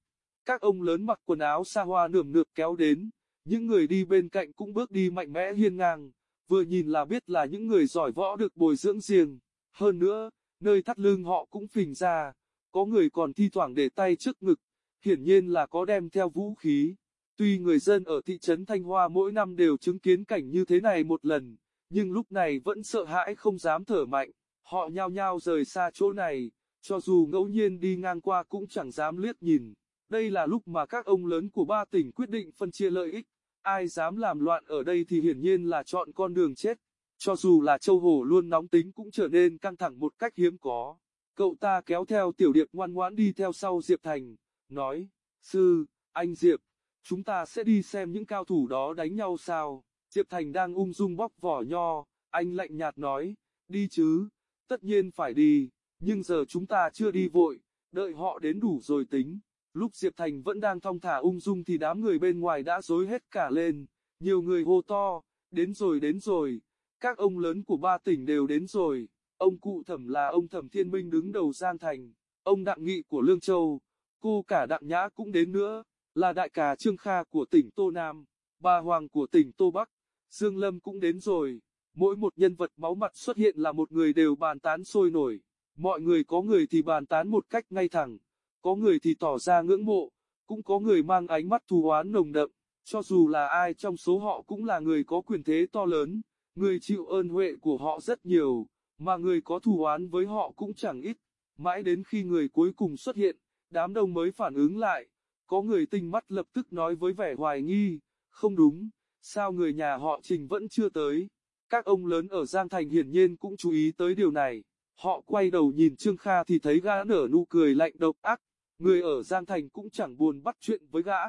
Các ông lớn mặc quần áo xa hoa nườm nượp kéo đến, những người đi bên cạnh cũng bước đi mạnh mẽ hiên ngang, vừa nhìn là biết là những người giỏi võ được bồi dưỡng riêng. Hơn nữa, nơi thắt lưng họ cũng phình ra, có người còn thi thoảng để tay trước ngực, hiển nhiên là có đem theo vũ khí. Tuy người dân ở thị trấn Thanh Hoa mỗi năm đều chứng kiến cảnh như thế này một lần, nhưng lúc này vẫn sợ hãi không dám thở mạnh, họ nhao nhao rời xa chỗ này, cho dù ngẫu nhiên đi ngang qua cũng chẳng dám liếc nhìn. Đây là lúc mà các ông lớn của ba tỉnh quyết định phân chia lợi ích. Ai dám làm loạn ở đây thì hiển nhiên là chọn con đường chết. Cho dù là châu hổ luôn nóng tính cũng trở nên căng thẳng một cách hiếm có. Cậu ta kéo theo tiểu điệp ngoan ngoãn đi theo sau Diệp Thành, nói, Sư, anh Diệp, chúng ta sẽ đi xem những cao thủ đó đánh nhau sao? Diệp Thành đang ung dung bóc vỏ nho, anh lạnh nhạt nói, đi chứ, tất nhiên phải đi, nhưng giờ chúng ta chưa đi vội, đợi họ đến đủ rồi tính. Lúc Diệp Thành vẫn đang thong thả ung dung thì đám người bên ngoài đã rối hết cả lên, nhiều người hô to, đến rồi đến rồi, các ông lớn của ba tỉnh đều đến rồi, ông cụ thẩm là ông thẩm thiên minh đứng đầu Giang Thành, ông đặng nghị của Lương Châu, cô cả đặng nhã cũng đến nữa, là đại ca Trương Kha của tỉnh Tô Nam, bà Hoàng của tỉnh Tô Bắc, Dương Lâm cũng đến rồi, mỗi một nhân vật máu mặt xuất hiện là một người đều bàn tán sôi nổi, mọi người có người thì bàn tán một cách ngay thẳng, có người thì tỏ ra ngưỡng mộ, cũng có người mang ánh mắt thù oán nồng đậm, cho dù là ai trong số họ cũng là người có quyền thế to lớn, người chịu ơn huệ của họ rất nhiều, mà người có thù oán với họ cũng chẳng ít, mãi đến khi người cuối cùng xuất hiện, đám đông mới phản ứng lại, có người tinh mắt lập tức nói với vẻ hoài nghi, không đúng, sao người nhà họ Trình vẫn chưa tới, các ông lớn ở Giang Thành hiển nhiên cũng chú ý tới điều này, họ quay đầu nhìn Trương Kha thì thấy gã nở nụ cười lạnh độc ác, người ở Giang Thành cũng chẳng buồn bắt chuyện với gã.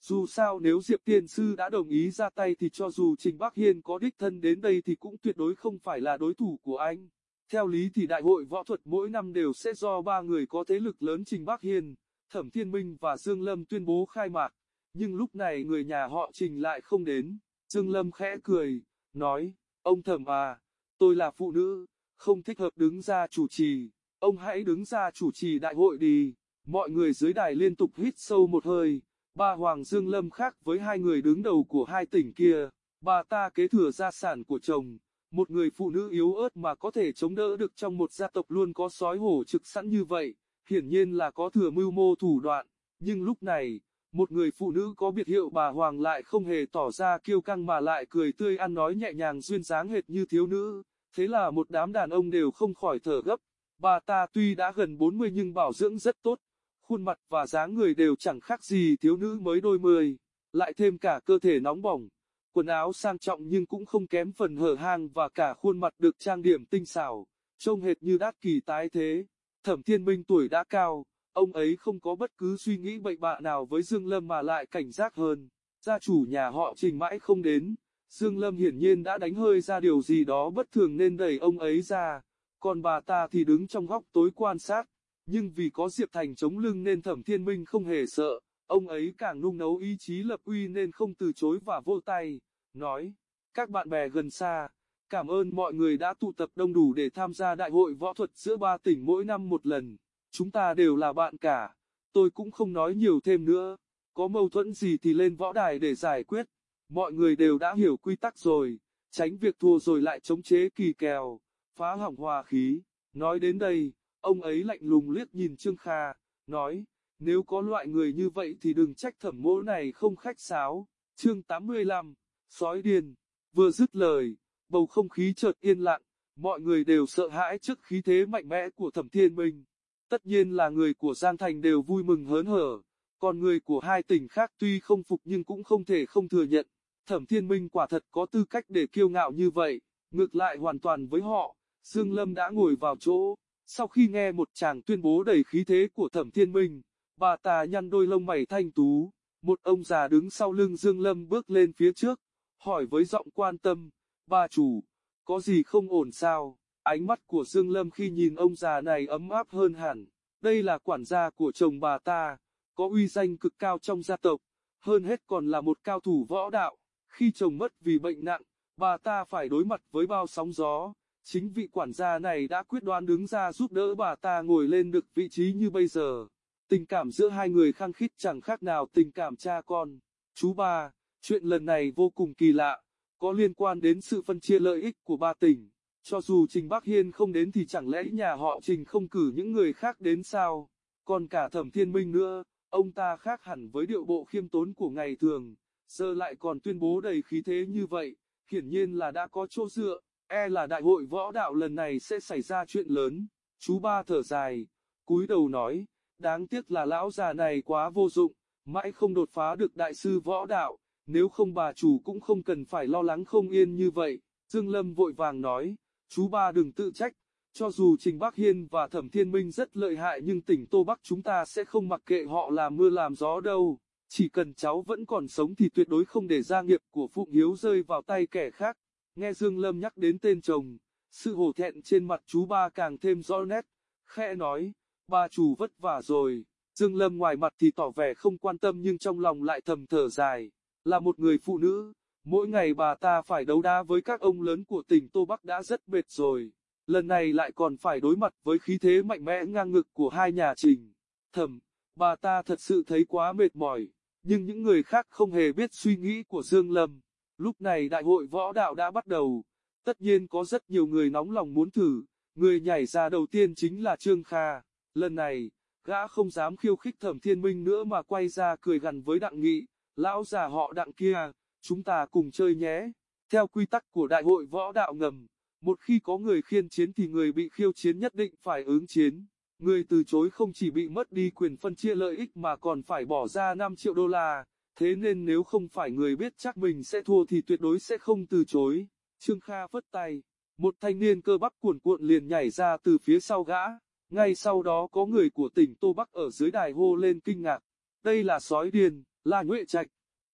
Dù sao nếu Diệp Tiên Sư đã đồng ý ra tay thì cho dù Trình Bắc Hiên có đích thân đến đây thì cũng tuyệt đối không phải là đối thủ của anh. Theo lý thì đại hội võ thuật mỗi năm đều sẽ do ba người có thế lực lớn Trình Bắc Hiên, Thẩm Thiên Minh và Dương Lâm tuyên bố khai mạc. Nhưng lúc này người nhà họ Trình lại không đến. Dương Lâm khẽ cười, nói, ông Thẩm à, tôi là phụ nữ, không thích hợp đứng ra chủ trì, ông hãy đứng ra chủ trì đại hội đi. Mọi người dưới đài liên tục hít sâu một hơi, ba Hoàng Dương Lâm khác với hai người đứng đầu của hai tỉnh kia, bà ta kế thừa gia sản của chồng, một người phụ nữ yếu ớt mà có thể chống đỡ được trong một gia tộc luôn có sói hổ trực sẵn như vậy, hiển nhiên là có thừa mưu mô thủ đoạn, nhưng lúc này, một người phụ nữ có biệt hiệu bà Hoàng lại không hề tỏ ra kiêu căng mà lại cười tươi ăn nói nhẹ nhàng duyên dáng hệt như thiếu nữ, thế là một đám đàn ông đều không khỏi thở gấp, bà ta tuy đã gần 40 nhưng bảo dưỡng rất tốt, khuôn mặt và dáng người đều chẳng khác gì thiếu nữ mới đôi mươi, lại thêm cả cơ thể nóng bỏng, quần áo sang trọng nhưng cũng không kém phần hở hang và cả khuôn mặt được trang điểm tinh xảo, trông hệt như đát kỳ tái thế. Thẩm Thiên Minh tuổi đã cao, ông ấy không có bất cứ suy nghĩ bệnh bạ nào với Dương Lâm mà lại cảnh giác hơn. Gia chủ nhà họ Trình mãi không đến, Dương Lâm hiển nhiên đã đánh hơi ra điều gì đó bất thường nên đẩy ông ấy ra, còn bà ta thì đứng trong góc tối quan sát, nhưng vì có Diệp Thành chống lưng nên Thẩm Thiên Minh không hề sợ, ông ấy càng nung nấu ý chí lập uy nên không từ chối và vô tay, nói, các bạn bè gần xa, cảm ơn mọi người đã tụ tập đông đủ để tham gia đại hội võ thuật giữa ba tỉnh mỗi năm một lần, chúng ta đều là bạn cả, tôi cũng không nói nhiều thêm nữa, có mâu thuẫn gì thì lên võ đài để giải quyết, mọi người đều đã hiểu quy tắc rồi, tránh việc thua rồi lại chống chế kỳ kèo, phá hỏng hòa khí, nói đến đây. Ông ấy lạnh lùng liếc nhìn Trương Kha, nói, nếu có loại người như vậy thì đừng trách thẩm mỗ này không khách sáo. Chương 85, sói điên, vừa dứt lời, bầu không khí chợt yên lặng, mọi người đều sợ hãi trước khí thế mạnh mẽ của thẩm thiên minh. Tất nhiên là người của Giang Thành đều vui mừng hớn hở, còn người của hai tỉnh khác tuy không phục nhưng cũng không thể không thừa nhận. Thẩm thiên minh quả thật có tư cách để kiêu ngạo như vậy, ngược lại hoàn toàn với họ, Dương Lâm đã ngồi vào chỗ. Sau khi nghe một chàng tuyên bố đầy khí thế của Thẩm Thiên Minh, bà ta nhăn đôi lông mày thanh tú, một ông già đứng sau lưng Dương Lâm bước lên phía trước, hỏi với giọng quan tâm, bà chủ, có gì không ổn sao? Ánh mắt của Dương Lâm khi nhìn ông già này ấm áp hơn hẳn, đây là quản gia của chồng bà ta, có uy danh cực cao trong gia tộc, hơn hết còn là một cao thủ võ đạo, khi chồng mất vì bệnh nặng, bà ta phải đối mặt với bao sóng gió, Chính vị quản gia này đã quyết đoán đứng ra giúp đỡ bà ta ngồi lên được vị trí như bây giờ. Tình cảm giữa hai người khăng khít chẳng khác nào tình cảm cha con. Chú ba, chuyện lần này vô cùng kỳ lạ, có liên quan đến sự phân chia lợi ích của ba tỉnh. Cho dù Trình Bắc Hiên không đến thì chẳng lẽ nhà họ Trình không cử những người khác đến sao? Còn cả Thẩm Thiên Minh nữa, ông ta khác hẳn với điệu bộ khiêm tốn của ngày thường, giờ lại còn tuyên bố đầy khí thế như vậy, hiển nhiên là đã có chỗ dựa e là đại hội võ đạo lần này sẽ xảy ra chuyện lớn. Chú ba thở dài, cúi đầu nói, đáng tiếc là lão già này quá vô dụng, mãi không đột phá được đại sư võ đạo, nếu không bà chủ cũng không cần phải lo lắng không yên như vậy. Dương Lâm vội vàng nói, chú ba đừng tự trách, Cho dù Trình Bắc Hiên và Thẩm Thiên Minh rất lợi hại nhưng tỉnh Tô Bắc chúng ta sẽ không mặc kệ họ làm mưa làm gió đâu. Chỉ cần cháu vẫn còn sống thì tuyệt đối không để gia nghiệp của Phụng Hiếu rơi vào tay kẻ khác. Nghe Dương Lâm nhắc đến tên chồng, sự hổ thẹn trên mặt chú ba càng thêm rõ nét, khẽ nói, ba chủ vất vả rồi. Dương Lâm ngoài mặt thì tỏ vẻ không quan tâm nhưng trong lòng lại thầm thở dài, là một người phụ nữ, mỗi ngày bà ta phải đấu đá với các ông lớn của tỉnh Tô Bắc đã rất mệt rồi, lần này lại còn phải đối mặt với khí thế mạnh mẽ ngang ngực của hai nhà trình. Thầm, bà ta thật sự thấy quá mệt mỏi, nhưng những người khác không hề biết suy nghĩ của Dương Lâm. Lúc này đại hội võ đạo đã bắt đầu, tất nhiên có rất nhiều người nóng lòng muốn thử, người nhảy ra đầu tiên chính là Trương Kha, lần này, gã không dám khiêu khích thẩm thiên minh nữa mà quay ra cười gằn với đặng nghị, lão già họ đặng kia, chúng ta cùng chơi nhé. Theo quy tắc của đại hội võ đạo ngầm, một khi có người khiên chiến thì người bị khiêu chiến nhất định phải ứng chiến. Người từ chối không chỉ bị mất đi quyền phân chia lợi ích mà còn phải bỏ ra 5 triệu đô la, thế nên nếu không phải người biết chắc mình sẽ thua thì tuyệt đối sẽ không từ chối. Trương Kha vất tay, một thanh niên cơ bắp cuộn cuộn liền nhảy ra từ phía sau gã. Ngay sau đó có người của tỉnh Tô Bắc ở dưới đài hô lên kinh ngạc. Đây là sói điền, là nhuệ trạch.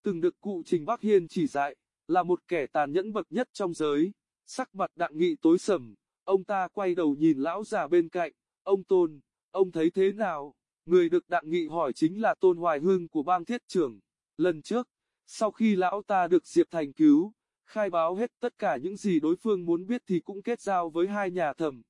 Từng được cụ Trình Bắc Hiên chỉ dạy, là một kẻ tàn nhẫn bậc nhất trong giới. Sắc mặt đặng nghị tối sầm, ông ta quay đầu nhìn lão già bên cạnh, ông Tôn, ông thấy thế nào? Người được đặng nghị hỏi chính là Tôn Hoài Hưng của bang thiết trưởng. Lần trước, sau khi lão ta được Diệp Thành cứu, khai báo hết tất cả những gì đối phương muốn biết thì cũng kết giao với hai nhà thẩm,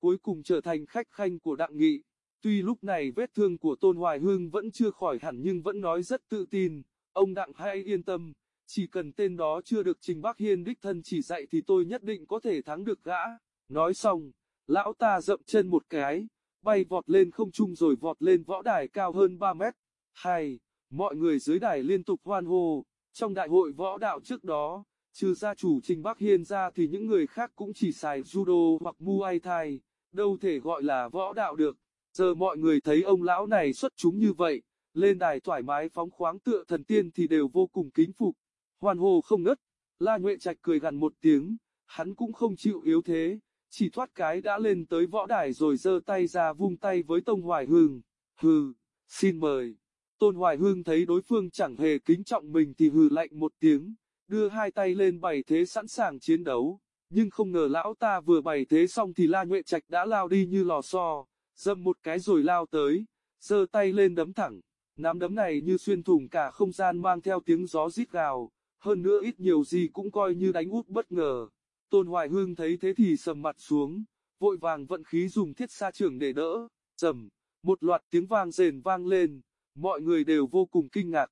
cuối cùng trở thành khách khanh của Đặng Nghị. Tuy lúc này vết thương của Tôn Hoài Hương vẫn chưa khỏi hẳn nhưng vẫn nói rất tự tin, ông Đặng hãy yên tâm, chỉ cần tên đó chưa được Trình Bắc Hiên đích thân chỉ dạy thì tôi nhất định có thể thắng được gã. Nói xong, lão ta dậm chân một cái, bay vọt lên không trung rồi vọt lên võ đài cao hơn 3 mét. Hay, mọi người dưới đài liên tục hoan hô, trong đại hội võ đạo trước đó, trừ gia chủ Trình Bắc Hiên ra thì những người khác cũng chỉ xài judo hoặc muay thai đâu thể gọi là võ đạo được. Giờ mọi người thấy ông lão này xuất chúng như vậy, lên đài thoải mái phóng khoáng tựa thần tiên thì đều vô cùng kính phục. Hoàn hồ không ngất, La Nhuệ Trạch cười gằn một tiếng, hắn cũng không chịu yếu thế, chỉ thoát cái đã lên tới võ đài rồi giơ tay ra vung tay với Tông Hoài Hương. Hừ, xin mời. Tôn Hoài Hương thấy đối phương chẳng hề kính trọng mình thì hừ lạnh một tiếng, đưa hai tay lên bày thế sẵn sàng chiến đấu nhưng không ngờ lão ta vừa bày thế xong thì La Nhuệ Trạch đã lao đi như lò xo, dâm một cái rồi lao tới, giơ tay lên đấm thẳng, nắm đấm này như xuyên thủng cả không gian mang theo tiếng gió rít gào, hơn nữa ít nhiều gì cũng coi như đánh út bất ngờ. Tôn Hoài Hương thấy thế thì sầm mặt xuống, vội vàng vận khí dùng thiết sa trưởng để đỡ, dầm, một loạt tiếng vang rền vang lên, mọi người đều vô cùng kinh ngạc.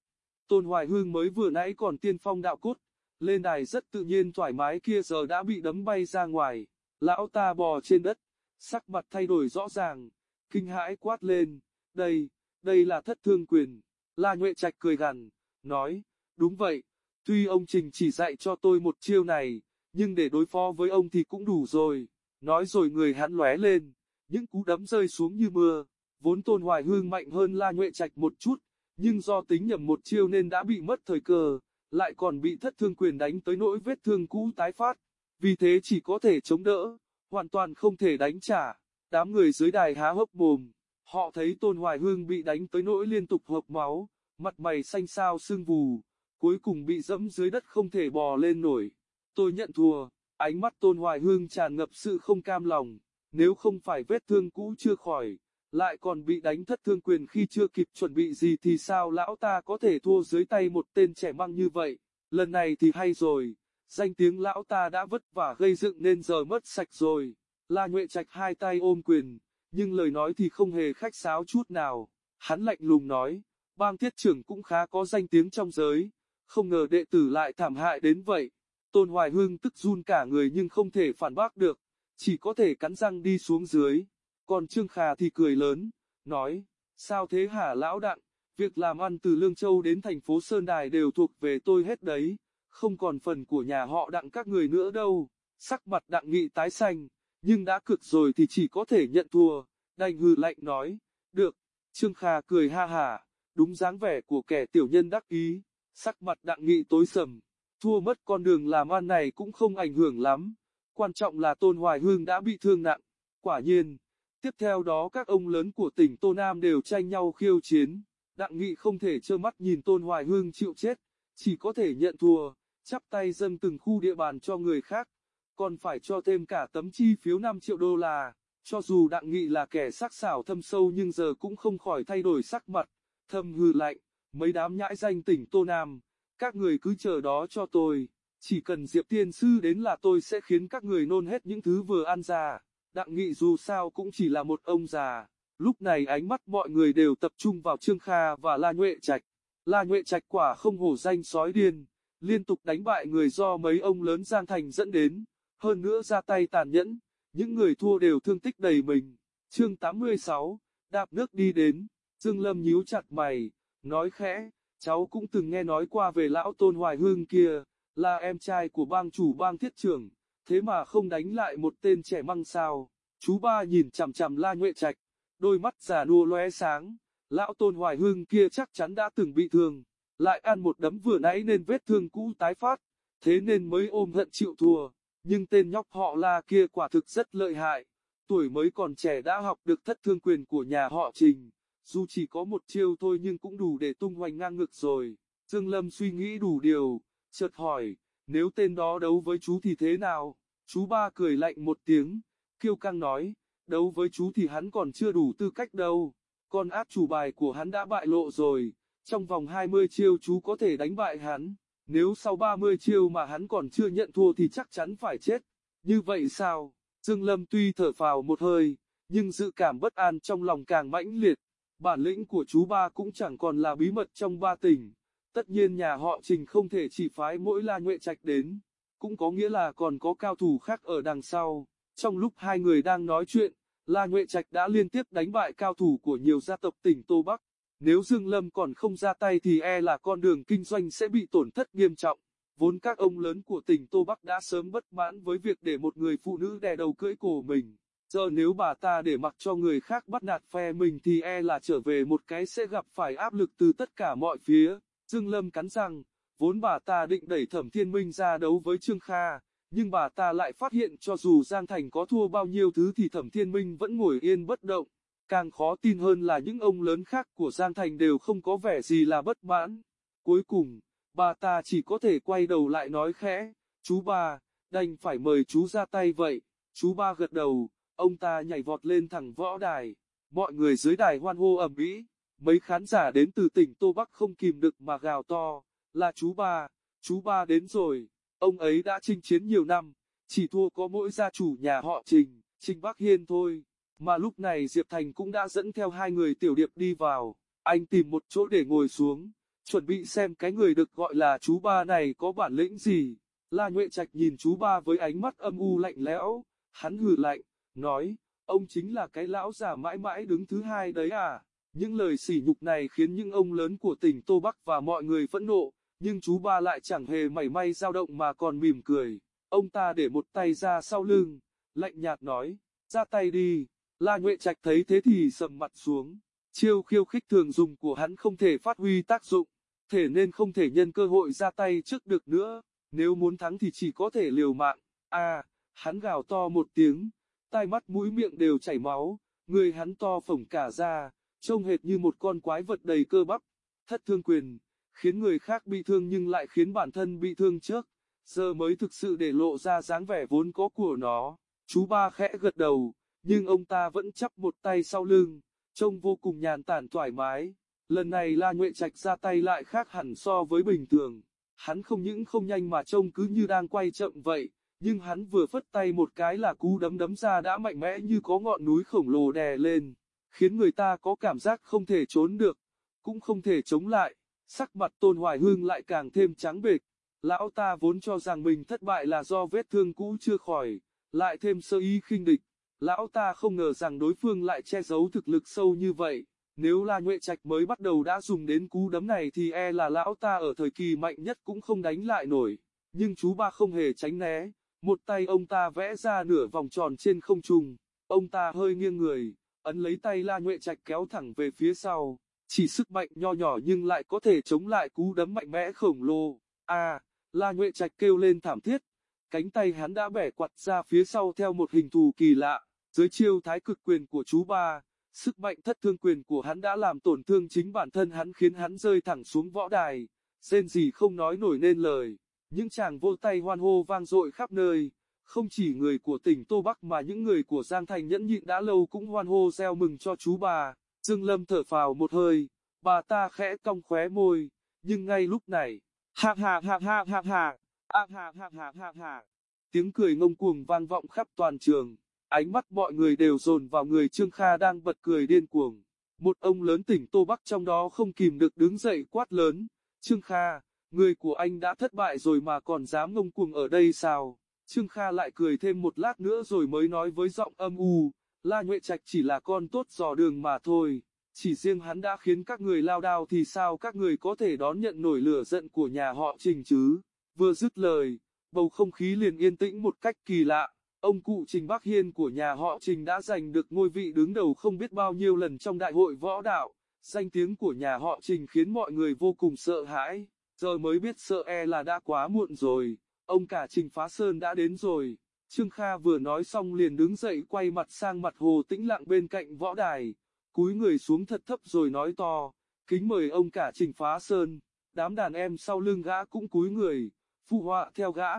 Tôn Hoài Hương mới vừa nãy còn tiên phong đạo cốt, lên đài rất tự nhiên thoải mái kia giờ đã bị đấm bay ra ngoài, lão ta bò trên đất, sắc mặt thay đổi rõ ràng, kinh hãi quát lên, đây, đây là thất thương quyền, La Nhuệ Trạch cười gằn, nói, đúng vậy, tuy ông Trình chỉ dạy cho tôi một chiêu này, nhưng để đối phó với ông thì cũng đủ rồi, nói rồi người hắn lóe lên, những cú đấm rơi xuống như mưa, vốn Tôn Hoài Hương mạnh hơn La Nhuệ Trạch một chút, nhưng do tính nhầm một chiêu nên đã bị mất thời cơ lại còn bị thất thương quyền đánh tới nỗi vết thương cũ tái phát, vì thế chỉ có thể chống đỡ, hoàn toàn không thể đánh trả. Đám người dưới đài há hốc mồm, họ thấy Tôn Hoài Hương bị đánh tới nỗi liên tục hộc máu, mặt mày xanh xao sưng vù, cuối cùng bị dẫm dưới đất không thể bò lên nổi. Tôi nhận thua, ánh mắt Tôn Hoài Hương tràn ngập sự không cam lòng, nếu không phải vết thương cũ chưa khỏi, lại còn bị đánh thất thương quyền khi chưa kịp chuẩn bị gì thì sao lão ta có thể thua dưới tay một tên trẻ măng như vậy, lần này thì hay rồi, danh tiếng lão ta đã vất vả gây dựng nên giờ mất sạch rồi, La Nhuệ Trạch hai tay ôm quyền, nhưng lời nói thì không hề khách sáo chút nào, hắn lạnh lùng nói, bang thiết trưởng cũng khá có danh tiếng trong giới, không ngờ đệ tử lại thảm hại đến vậy, Tôn Hoài Hương tức run cả người nhưng không thể phản bác được, chỉ có thể cắn răng đi xuống dưới. Còn Trương Khà thì cười lớn, nói, sao thế hả lão đặng, việc làm ăn từ Lương Châu đến thành phố Sơn Đài đều thuộc về tôi hết đấy, không còn phần của nhà họ đặng các người nữa đâu. Sắc mặt đặng nghị tái xanh, nhưng đã cực rồi thì chỉ có thể nhận thua, đành hừ lạnh nói, được, Trương Khà cười ha hả, đúng dáng vẻ của kẻ tiểu nhân đắc ý, sắc mặt đặng nghị tối sầm, thua mất con đường làm ăn này cũng không ảnh hưởng lắm, Quan trọng là Tôn Hoài Hương đã bị thương nặng. Quả nhiên, tiếp theo đó các ông lớn của tỉnh Tô Nam đều tranh nhau khiêu chiến. Đặng Nghị không thể trơ mắt nhìn Tôn Hoài Hương chịu chết, chỉ có thể nhận thua, chắp tay dâng từng khu địa bàn cho người khác, còn phải cho thêm cả tấm chi phiếu 5 triệu đô la. Cho dù Đặng Nghị là kẻ sắc sảo thâm sâu nhưng giờ cũng không khỏi thay đổi sắc mặt, thâm hư lạnh, mấy đám nhãi danh tỉnh Tô Nam, các người cứ chờ đó cho tôi, chỉ cần Diệp Tiên Sư đến là tôi sẽ khiến các người nôn hết những thứ vừa ăn ra. Đặng Nghị dù sao cũng chỉ là một ông già, lúc này ánh mắt mọi người đều tập trung vào Trương Kha và La Nhuệ Trạch. La Nhuệ Trạch quả không hổ danh sói điên, liên tục đánh bại người do mấy ông lớn Giang Thành dẫn đến, hơn nữa ra tay tàn nhẫn, những người thua đều thương tích đầy mình. Chương 86, đạp nước đi đến, Dương Lâm nhíu chặt mày, nói khẽ, cháu cũng từng nghe nói qua về lão Tôn Hoài Hương kia, là em trai của bang chủ bang thiết trưởng, thế mà không đánh lại một tên trẻ măng sao. Chú ba nhìn chằm chằm La Nhuệ Trạch, đôi mắt già nua lóe sáng, lão Tôn Hoài Hương kia chắc chắn đã từng bị thương, lại ăn một đấm vừa nãy nên vết thương cũ tái phát, thế nên mới ôm hận chịu thua. Nhưng tên nhóc họ La kia quả thực rất lợi hại, tuổi mới còn trẻ đã học được thất thương quyền của nhà họ Trình, dù chỉ có một chiêu thôi nhưng cũng đủ để tung hoành ngang ngực rồi. Dương Lâm suy nghĩ đủ điều, chợt hỏi, nếu tên đó đấu với chú thì thế nào? Chú ba cười lạnh một tiếng, kiêu căng nói, đấu với chú thì hắn còn chưa đủ tư cách đâu, con áp chủ bài của hắn đã bại lộ rồi, trong vòng 20 chiêu chú có thể đánh bại hắn. Nếu sau 30 chiêu mà hắn còn chưa nhận thua thì chắc chắn phải chết. Như vậy sao? Dương Lâm tuy thở phào một hơi, nhưng dự cảm bất an trong lòng càng mãnh liệt. Bản lĩnh của chú ba cũng chẳng còn là bí mật trong ba tỉnh. Tất nhiên nhà họ Trình không thể chỉ phái mỗi La Nhuệ Trạch đến, cũng có nghĩa là còn có cao thủ khác ở đằng sau. Trong lúc hai người đang nói chuyện, La Nhuệ Trạch đã liên tiếp đánh bại cao thủ của nhiều gia tộc tỉnh Tô Bắc. Nếu Dương Lâm còn không ra tay thì e là con đường kinh doanh sẽ bị tổn thất nghiêm trọng. Vốn các ông lớn của tỉnh Tô Bắc đã sớm bất mãn với việc để một người phụ nữ đè đầu cưỡi cổ mình. Giờ nếu bà ta để mặc cho người khác bắt nạt phe mình thì e là trở về một cái sẽ gặp phải áp lực từ tất cả mọi phía. Dương Lâm cắn răng, vốn bà ta định đẩy Thẩm Thiên Minh ra đấu với Trương Kha, nhưng bà ta lại phát hiện cho dù Giang Thành có thua bao nhiêu thứ thì Thẩm Thiên Minh vẫn ngồi yên bất động. Càng khó tin hơn là những ông lớn khác của Giang Thành đều không có vẻ gì là bất mãn. Cuối cùng, bà ta chỉ có thể quay đầu lại nói khẽ, chú ba, đành phải mời chú ra tay vậy. Chú ba gật đầu, ông ta nhảy vọt lên thẳng võ đài. Mọi người dưới đài hoan hô ầm ĩ, mấy khán giả đến từ tỉnh Tô Bắc không kìm được mà gào to, là chú ba, chú ba đến rồi. Ông ấy đã chinh chiến nhiều năm, chỉ thua có mỗi gia chủ nhà họ Trình, Trình Bắc Hiên thôi. Mà lúc này Diệp Thành cũng đã dẫn theo hai người tiểu điệp đi vào, anh tìm một chỗ để ngồi xuống, chuẩn bị xem cái người được gọi là chú ba này có bản lĩnh gì. La Nhuệ Trạch nhìn chú ba với ánh mắt âm u lạnh lẽo, hắn hừ lạnh, nói, ông chính là cái lão già mãi mãi đứng thứ hai đấy à. Những lời sỉ nhục này khiến những ông lớn của tỉnh Tô Bắc và mọi người phẫn nộ, nhưng chú ba lại chẳng hề mảy may dao động mà còn mỉm cười. Ông ta để một tay ra sau lưng, lạnh nhạt nói, ra tay đi. La Nhuệ Trạch thấy thế thì sầm mặt xuống, chiêu khiêu khích thường dùng của hắn không thể phát huy tác dụng, thể nên không thể nhân cơ hội ra tay trước được nữa, nếu muốn thắng thì chỉ có thể liều mạng. A, à, hắn gào to một tiếng, tai mắt mũi miệng đều chảy máu, người hắn to phồng cả ra, trông hệt như một con quái vật đầy cơ bắp, thất thương quyền, khiến người khác bị thương nhưng lại khiến bản thân bị thương trước, giờ mới thực sự để lộ ra dáng vẻ vốn có của nó. Chú ba khẽ gật đầu nhưng ông ta vẫn chắp một tay sau lưng, trông vô cùng nhàn tản thoải mái. Lần này La Nhuệ Trạch ra tay lại khác hẳn so với bình thường. Hắn không những không nhanh mà trông cứ như đang quay chậm vậy, nhưng hắn vừa phất tay một cái là cú đấm đấm ra đã mạnh mẽ như có ngọn núi khổng lồ đè lên, khiến người ta có cảm giác không thể trốn được, cũng không thể chống lại. Sắc mặt Tôn Hoài Hương lại càng thêm trắng bệch. Lão ta vốn cho rằng mình thất bại là do vết thương cũ chưa khỏi, lại thêm sơ ý khinh địch, Lão ta không ngờ rằng đối phương lại che giấu thực lực sâu như vậy. Nếu la Nhuệ Trạch mới bắt đầu đã dùng đến cú đấm này thì e là lão ta ở thời kỳ mạnh nhất cũng không đánh lại nổi. Nhưng chú ba không hề tránh né, một tay ông ta vẽ ra nửa vòng tròn trên không trung. Ông ta hơi nghiêng người, ấn lấy tay La Nhuệ Trạch kéo thẳng về phía sau. Chỉ sức mạnh nho nhỏ nhưng lại có thể chống lại cú đấm mạnh mẽ khổng lồ. A, à, La Nhuệ Trạch kêu lên thảm thiết, cánh tay hắn đã bẻ quặt ra phía sau theo một hình thù kỳ lạ, dưới chiêu thái cực quyền của chú ba, sức mạnh thất thương quyền của hắn đã làm tổn thương chính bản thân hắn khiến hắn rơi thẳng xuống võ đài, rên gì không nói nổi nên lời, những chàng vô tay hoan hô vang dội khắp nơi. Không chỉ người của tỉnh Tô Bắc mà những người của Giang Thành nhẫn nhịn đã lâu cũng hoan hô reo mừng cho chú bà. Dương Lâm thở phào một hơi, bà ta khẽ cong khóe môi, nhưng ngay lúc này, ha ha ha ha ha ha, ha ha ha ha ha ha, tiếng cười ngông cuồng vang vọng khắp toàn trường, ánh mắt mọi người đều dồn vào người Trương Kha đang bật cười điên cuồng. Một ông lớn tỉnh Tô Bắc trong đó không kìm được đứng dậy quát lớn, Trương Kha, người của anh đã thất bại rồi mà còn dám ngông cuồng ở đây sao? Trương Kha lại cười thêm một lát nữa rồi mới nói với giọng âm u, La Nhuệ Trạch chỉ là con tốt dò đường mà thôi. Chỉ riêng hắn đã khiến các người lao đao thì sao các người có thể đón nhận nổi lửa giận của nhà họ Trình chứ? Vừa dứt lời, bầu không khí liền yên tĩnh một cách kỳ lạ. Ông cụ Trình Bắc Hiên của nhà họ Trình đã giành được ngôi vị đứng đầu không biết bao nhiêu lần trong đại hội võ đạo. Danh tiếng của nhà họ Trình khiến mọi người vô cùng sợ hãi. Giờ mới biết sợ e là đã quá muộn rồi. Ông cả Trình Phá Sơn đã đến rồi. Trương Kha vừa nói xong liền đứng dậy quay mặt sang mặt hồ tĩnh lặng bên cạnh võ đài. Cúi người xuống thật thấp rồi nói to, kính mời ông cả Trình Phá Sơn, đám đàn em sau lưng gã cũng cúi người, phụ họa theo gã,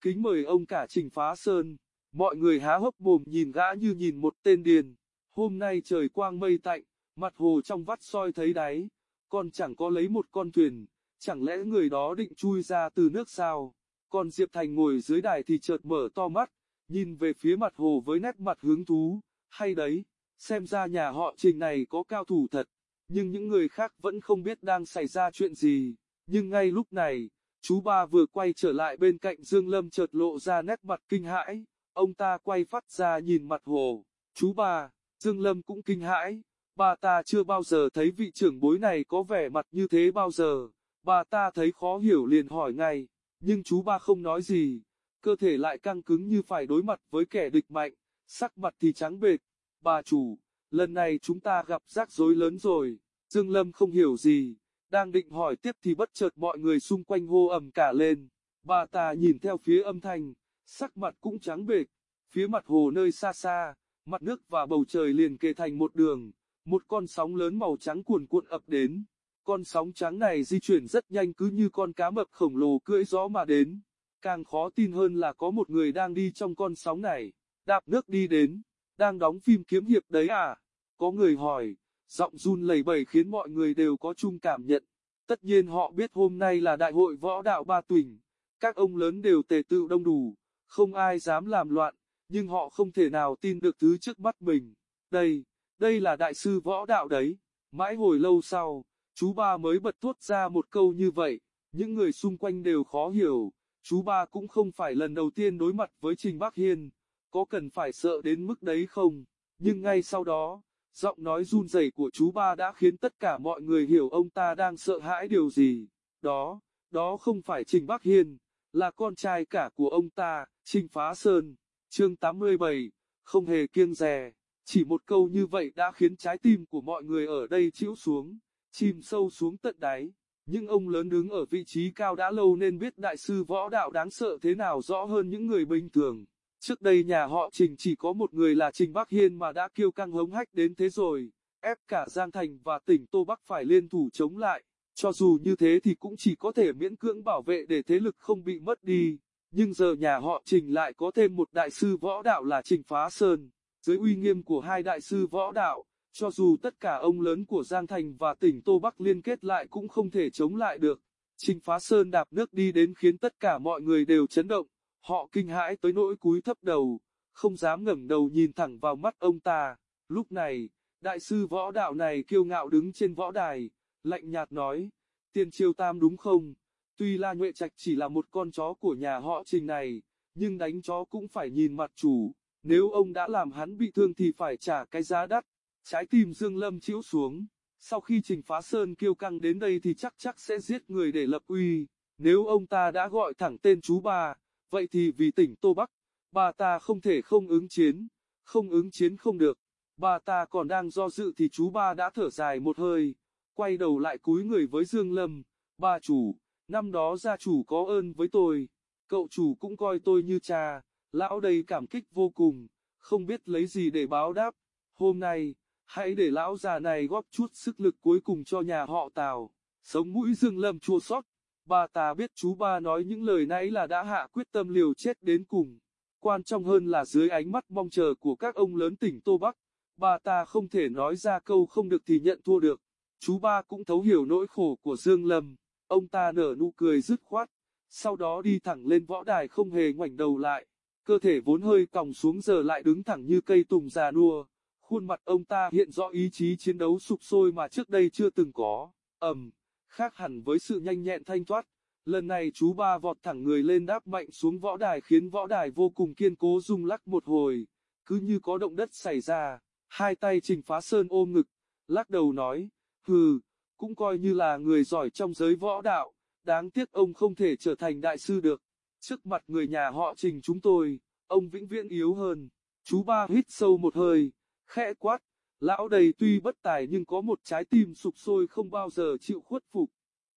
kính mời ông cả Trình Phá Sơn, mọi người há hốc mồm nhìn gã như nhìn một tên điền, hôm nay trời quang mây tạnh, mặt hồ trong vắt soi thấy đáy, còn chẳng có lấy một con thuyền, chẳng lẽ người đó định chui ra từ nước sao, còn Diệp Thành ngồi dưới đài thì chợt mở to mắt, nhìn về phía mặt hồ với nét mặt hứng thú, hay đấy. Xem ra nhà họ trình này có cao thủ thật, nhưng những người khác vẫn không biết đang xảy ra chuyện gì. Nhưng ngay lúc này, chú ba vừa quay trở lại bên cạnh Dương Lâm chợt lộ ra nét mặt kinh hãi. Ông ta quay phát ra nhìn mặt hồ. Chú ba, Dương Lâm cũng kinh hãi. Bà ta chưa bao giờ thấy vị trưởng bối này có vẻ mặt như thế bao giờ. Bà ta thấy khó hiểu liền hỏi ngay. Nhưng chú ba không nói gì. Cơ thể lại căng cứng như phải đối mặt với kẻ địch mạnh. Sắc mặt thì trắng bệch bà chủ, lần này chúng ta gặp rắc rối lớn rồi, Dương Lâm không hiểu gì, đang định hỏi tiếp thì bất chợt mọi người xung quanh hô ầm cả lên, bà ta nhìn theo phía âm thanh, sắc mặt cũng trắng bệch, phía mặt hồ nơi xa xa, mặt nước và bầu trời liền kề thành một đường, một con sóng lớn màu trắng cuồn cuộn ập đến. Con sóng trắng này di chuyển rất nhanh cứ như con cá mập khổng lồ cưỡi gió mà đến. Càng khó tin hơn là có một người đang đi trong con sóng này, đạp nước đi đến đang đóng phim kiếm hiệp đấy à? Có người hỏi, giọng run lẩy bẩy khiến mọi người đều có chung cảm nhận. Tất nhiên họ biết hôm nay là đại hội võ đạo ba tuỳnh, các ông lớn đều tề tự đông đủ, không ai dám làm loạn, nhưng họ không thể nào tin được thứ trước mắt mình. Đây, đây là đại sư võ đạo đấy. Mãi hồi lâu sau, chú ba mới bật thốt ra một câu như vậy, những người xung quanh đều khó hiểu, chú ba cũng không phải lần đầu tiên đối mặt với Trình Bắc Hiên có cần phải sợ đến mức đấy không? Nhưng ngay sau đó, giọng nói run rẩy của chú ba đã khiến tất cả mọi người hiểu ông ta đang sợ hãi điều gì. Đó, đó không phải Trình Bắc Hiên, là con trai cả của ông ta, Trình Phá Sơn. Chương 87, không hề kiêng dè, chỉ một câu như vậy đã khiến trái tim của mọi người ở đây chịu xuống, chìm sâu xuống tận đáy. Nhưng ông lớn đứng ở vị trí cao đã lâu nên biết đại sư võ đạo đáng sợ thế nào rõ hơn những người bình thường. Trước đây nhà họ Trình chỉ có một người là Trình Bắc Hiên mà đã kiêu căng hống hách đến thế rồi, ép cả Giang Thành và tỉnh Tô Bắc phải liên thủ chống lại. Cho dù như thế thì cũng chỉ có thể miễn cưỡng bảo vệ để thế lực không bị mất đi. Nhưng giờ nhà họ Trình lại có thêm một đại sư võ đạo là Trình Phá Sơn. Dưới uy nghiêm của hai đại sư võ đạo, cho dù tất cả ông lớn của Giang Thành và tỉnh Tô Bắc liên kết lại cũng không thể chống lại được. Trình Phá Sơn đạp nước đi đến khiến tất cả mọi người đều chấn động. Họ kinh hãi tới nỗi cúi thấp đầu, không dám ngẩng đầu nhìn thẳng vào mắt ông ta. Lúc này, đại sư võ đạo này kiêu ngạo đứng trên võ đài, lạnh nhạt nói, tiền triều tam đúng không? Tuy La Nhuệ Trạch chỉ là một con chó của nhà họ trình này, nhưng đánh chó cũng phải nhìn mặt chủ, nếu ông đã làm hắn bị thương thì phải trả cái giá đắt. Trái tim Dương Lâm chiếu xuống, sau khi Trình Phá Sơn kiêu căng đến đây thì chắc chắc sẽ giết người để lập uy, nếu ông ta đã gọi thẳng tên chú bà, Vậy thì vì tỉnh Tô Bắc, bà ta không thể không ứng chiến, không ứng chiến không được. Bà ta còn đang do dự thì chú ba đã thở dài một hơi, quay đầu lại cúi người với Dương Lâm, bà chủ, năm đó gia chủ có ơn với tôi, cậu chủ cũng coi tôi như cha, lão đây cảm kích vô cùng, không biết lấy gì để báo đáp. Hôm nay, hãy để lão già này góp chút sức lực cuối cùng cho nhà họ Tào. Sống mũi Dương Lâm chua xót, bà ta biết chú ba nói những lời nãy là đã hạ quyết tâm liều chết đến cùng. Quan trọng hơn là dưới ánh mắt mong chờ của các ông lớn tỉnh Tô Bắc, bà ta không thể nói ra câu không được thì nhận thua được. Chú ba cũng thấu hiểu nỗi khổ của Dương Lâm, ông ta nở nụ cười dứt khoát, sau đó đi thẳng lên võ đài không hề ngoảnh đầu lại, cơ thể vốn hơi còng xuống giờ lại đứng thẳng như cây tùng già nua, khuôn mặt ông ta hiện rõ ý chí chiến đấu sụp sôi mà trước đây chưa từng có, ầm, khác hẳn với sự nhanh nhẹn thanh thoát, lần này chú ba vọt thẳng người lên đáp mạnh xuống võ đài khiến võ đài vô cùng kiên cố rung lắc một hồi, cứ như có động đất xảy ra, hai tay Trình Phá Sơn ôm ngực, lắc đầu nói, hừ, cũng coi như là người giỏi trong giới võ đạo, đáng tiếc ông không thể trở thành đại sư được. Trước mặt người nhà họ trình chúng tôi, ông vĩnh viễn yếu hơn. Chú ba hít sâu một hơi, khẽ quát, lão đầy tuy bất tài nhưng có một trái tim sụp sôi không bao giờ chịu khuất phục.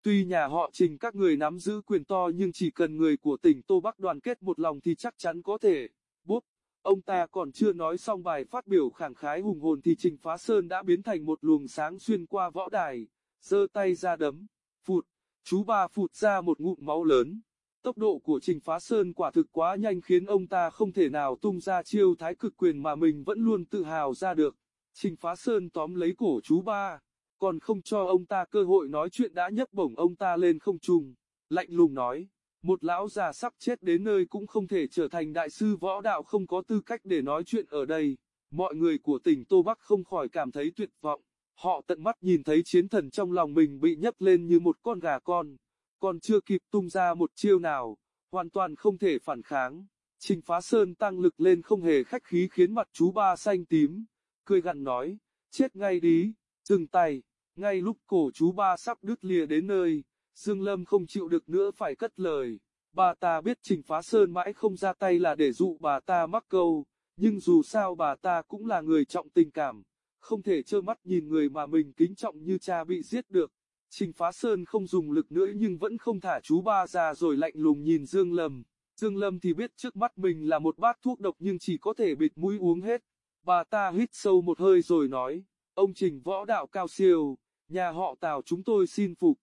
Tuy nhà họ trình các người nắm giữ quyền to nhưng chỉ cần người của tỉnh Tô Bắc đoàn kết một lòng thì chắc chắn có thể. Bốp, ông ta còn chưa nói xong bài phát biểu khẳng khái hùng hồn thì Trình Phá Sơn đã biến thành một luồng sáng xuyên qua võ đài, giơ tay ra đấm, phụt, chú ba phụt ra một ngụm máu lớn. Tốc độ của Trình Phá Sơn quả thực quá nhanh khiến ông ta không thể nào tung ra chiêu thái cực quyền mà mình vẫn luôn tự hào ra được. Trình Phá Sơn tóm lấy cổ chú ba, còn không cho ông ta cơ hội nói chuyện đã nhấc bổng ông ta lên không trung, lạnh lùng nói, một lão già sắp chết đến nơi cũng không thể trở thành đại sư võ đạo không có tư cách để nói chuyện ở đây. Mọi người của tỉnh Tô Bắc không khỏi cảm thấy tuyệt vọng. Họ tận mắt nhìn thấy chiến thần trong lòng mình bị nhấc lên như một con gà con, còn chưa kịp tung ra một chiêu nào, hoàn toàn không thể phản kháng. Trình Phá Sơn tăng lực lên không hề khách khí khiến mặt chú ba xanh tím, cười gằn nói, chết ngay đi, dừng tay, ngay lúc cổ chú ba sắp đứt lìa đến nơi, Dương Lâm không chịu được nữa phải cất lời, bà ta biết Trình Phá Sơn mãi không ra tay là để dụ bà ta mắc câu, nhưng dù sao bà ta cũng là người trọng tình cảm không thể trơ mắt nhìn người mà mình kính trọng như cha bị giết được. Trình Phá Sơn không dùng lực nữa nhưng vẫn không thả chú ba ra rồi lạnh lùng nhìn Dương Lâm. Dương Lâm thì biết trước mắt mình là một bát thuốc độc nhưng chỉ có thể bịt mũi uống hết. Bà ta hít sâu một hơi rồi nói, ông Trình võ đạo cao siêu, nhà họ Tào chúng tôi xin phục.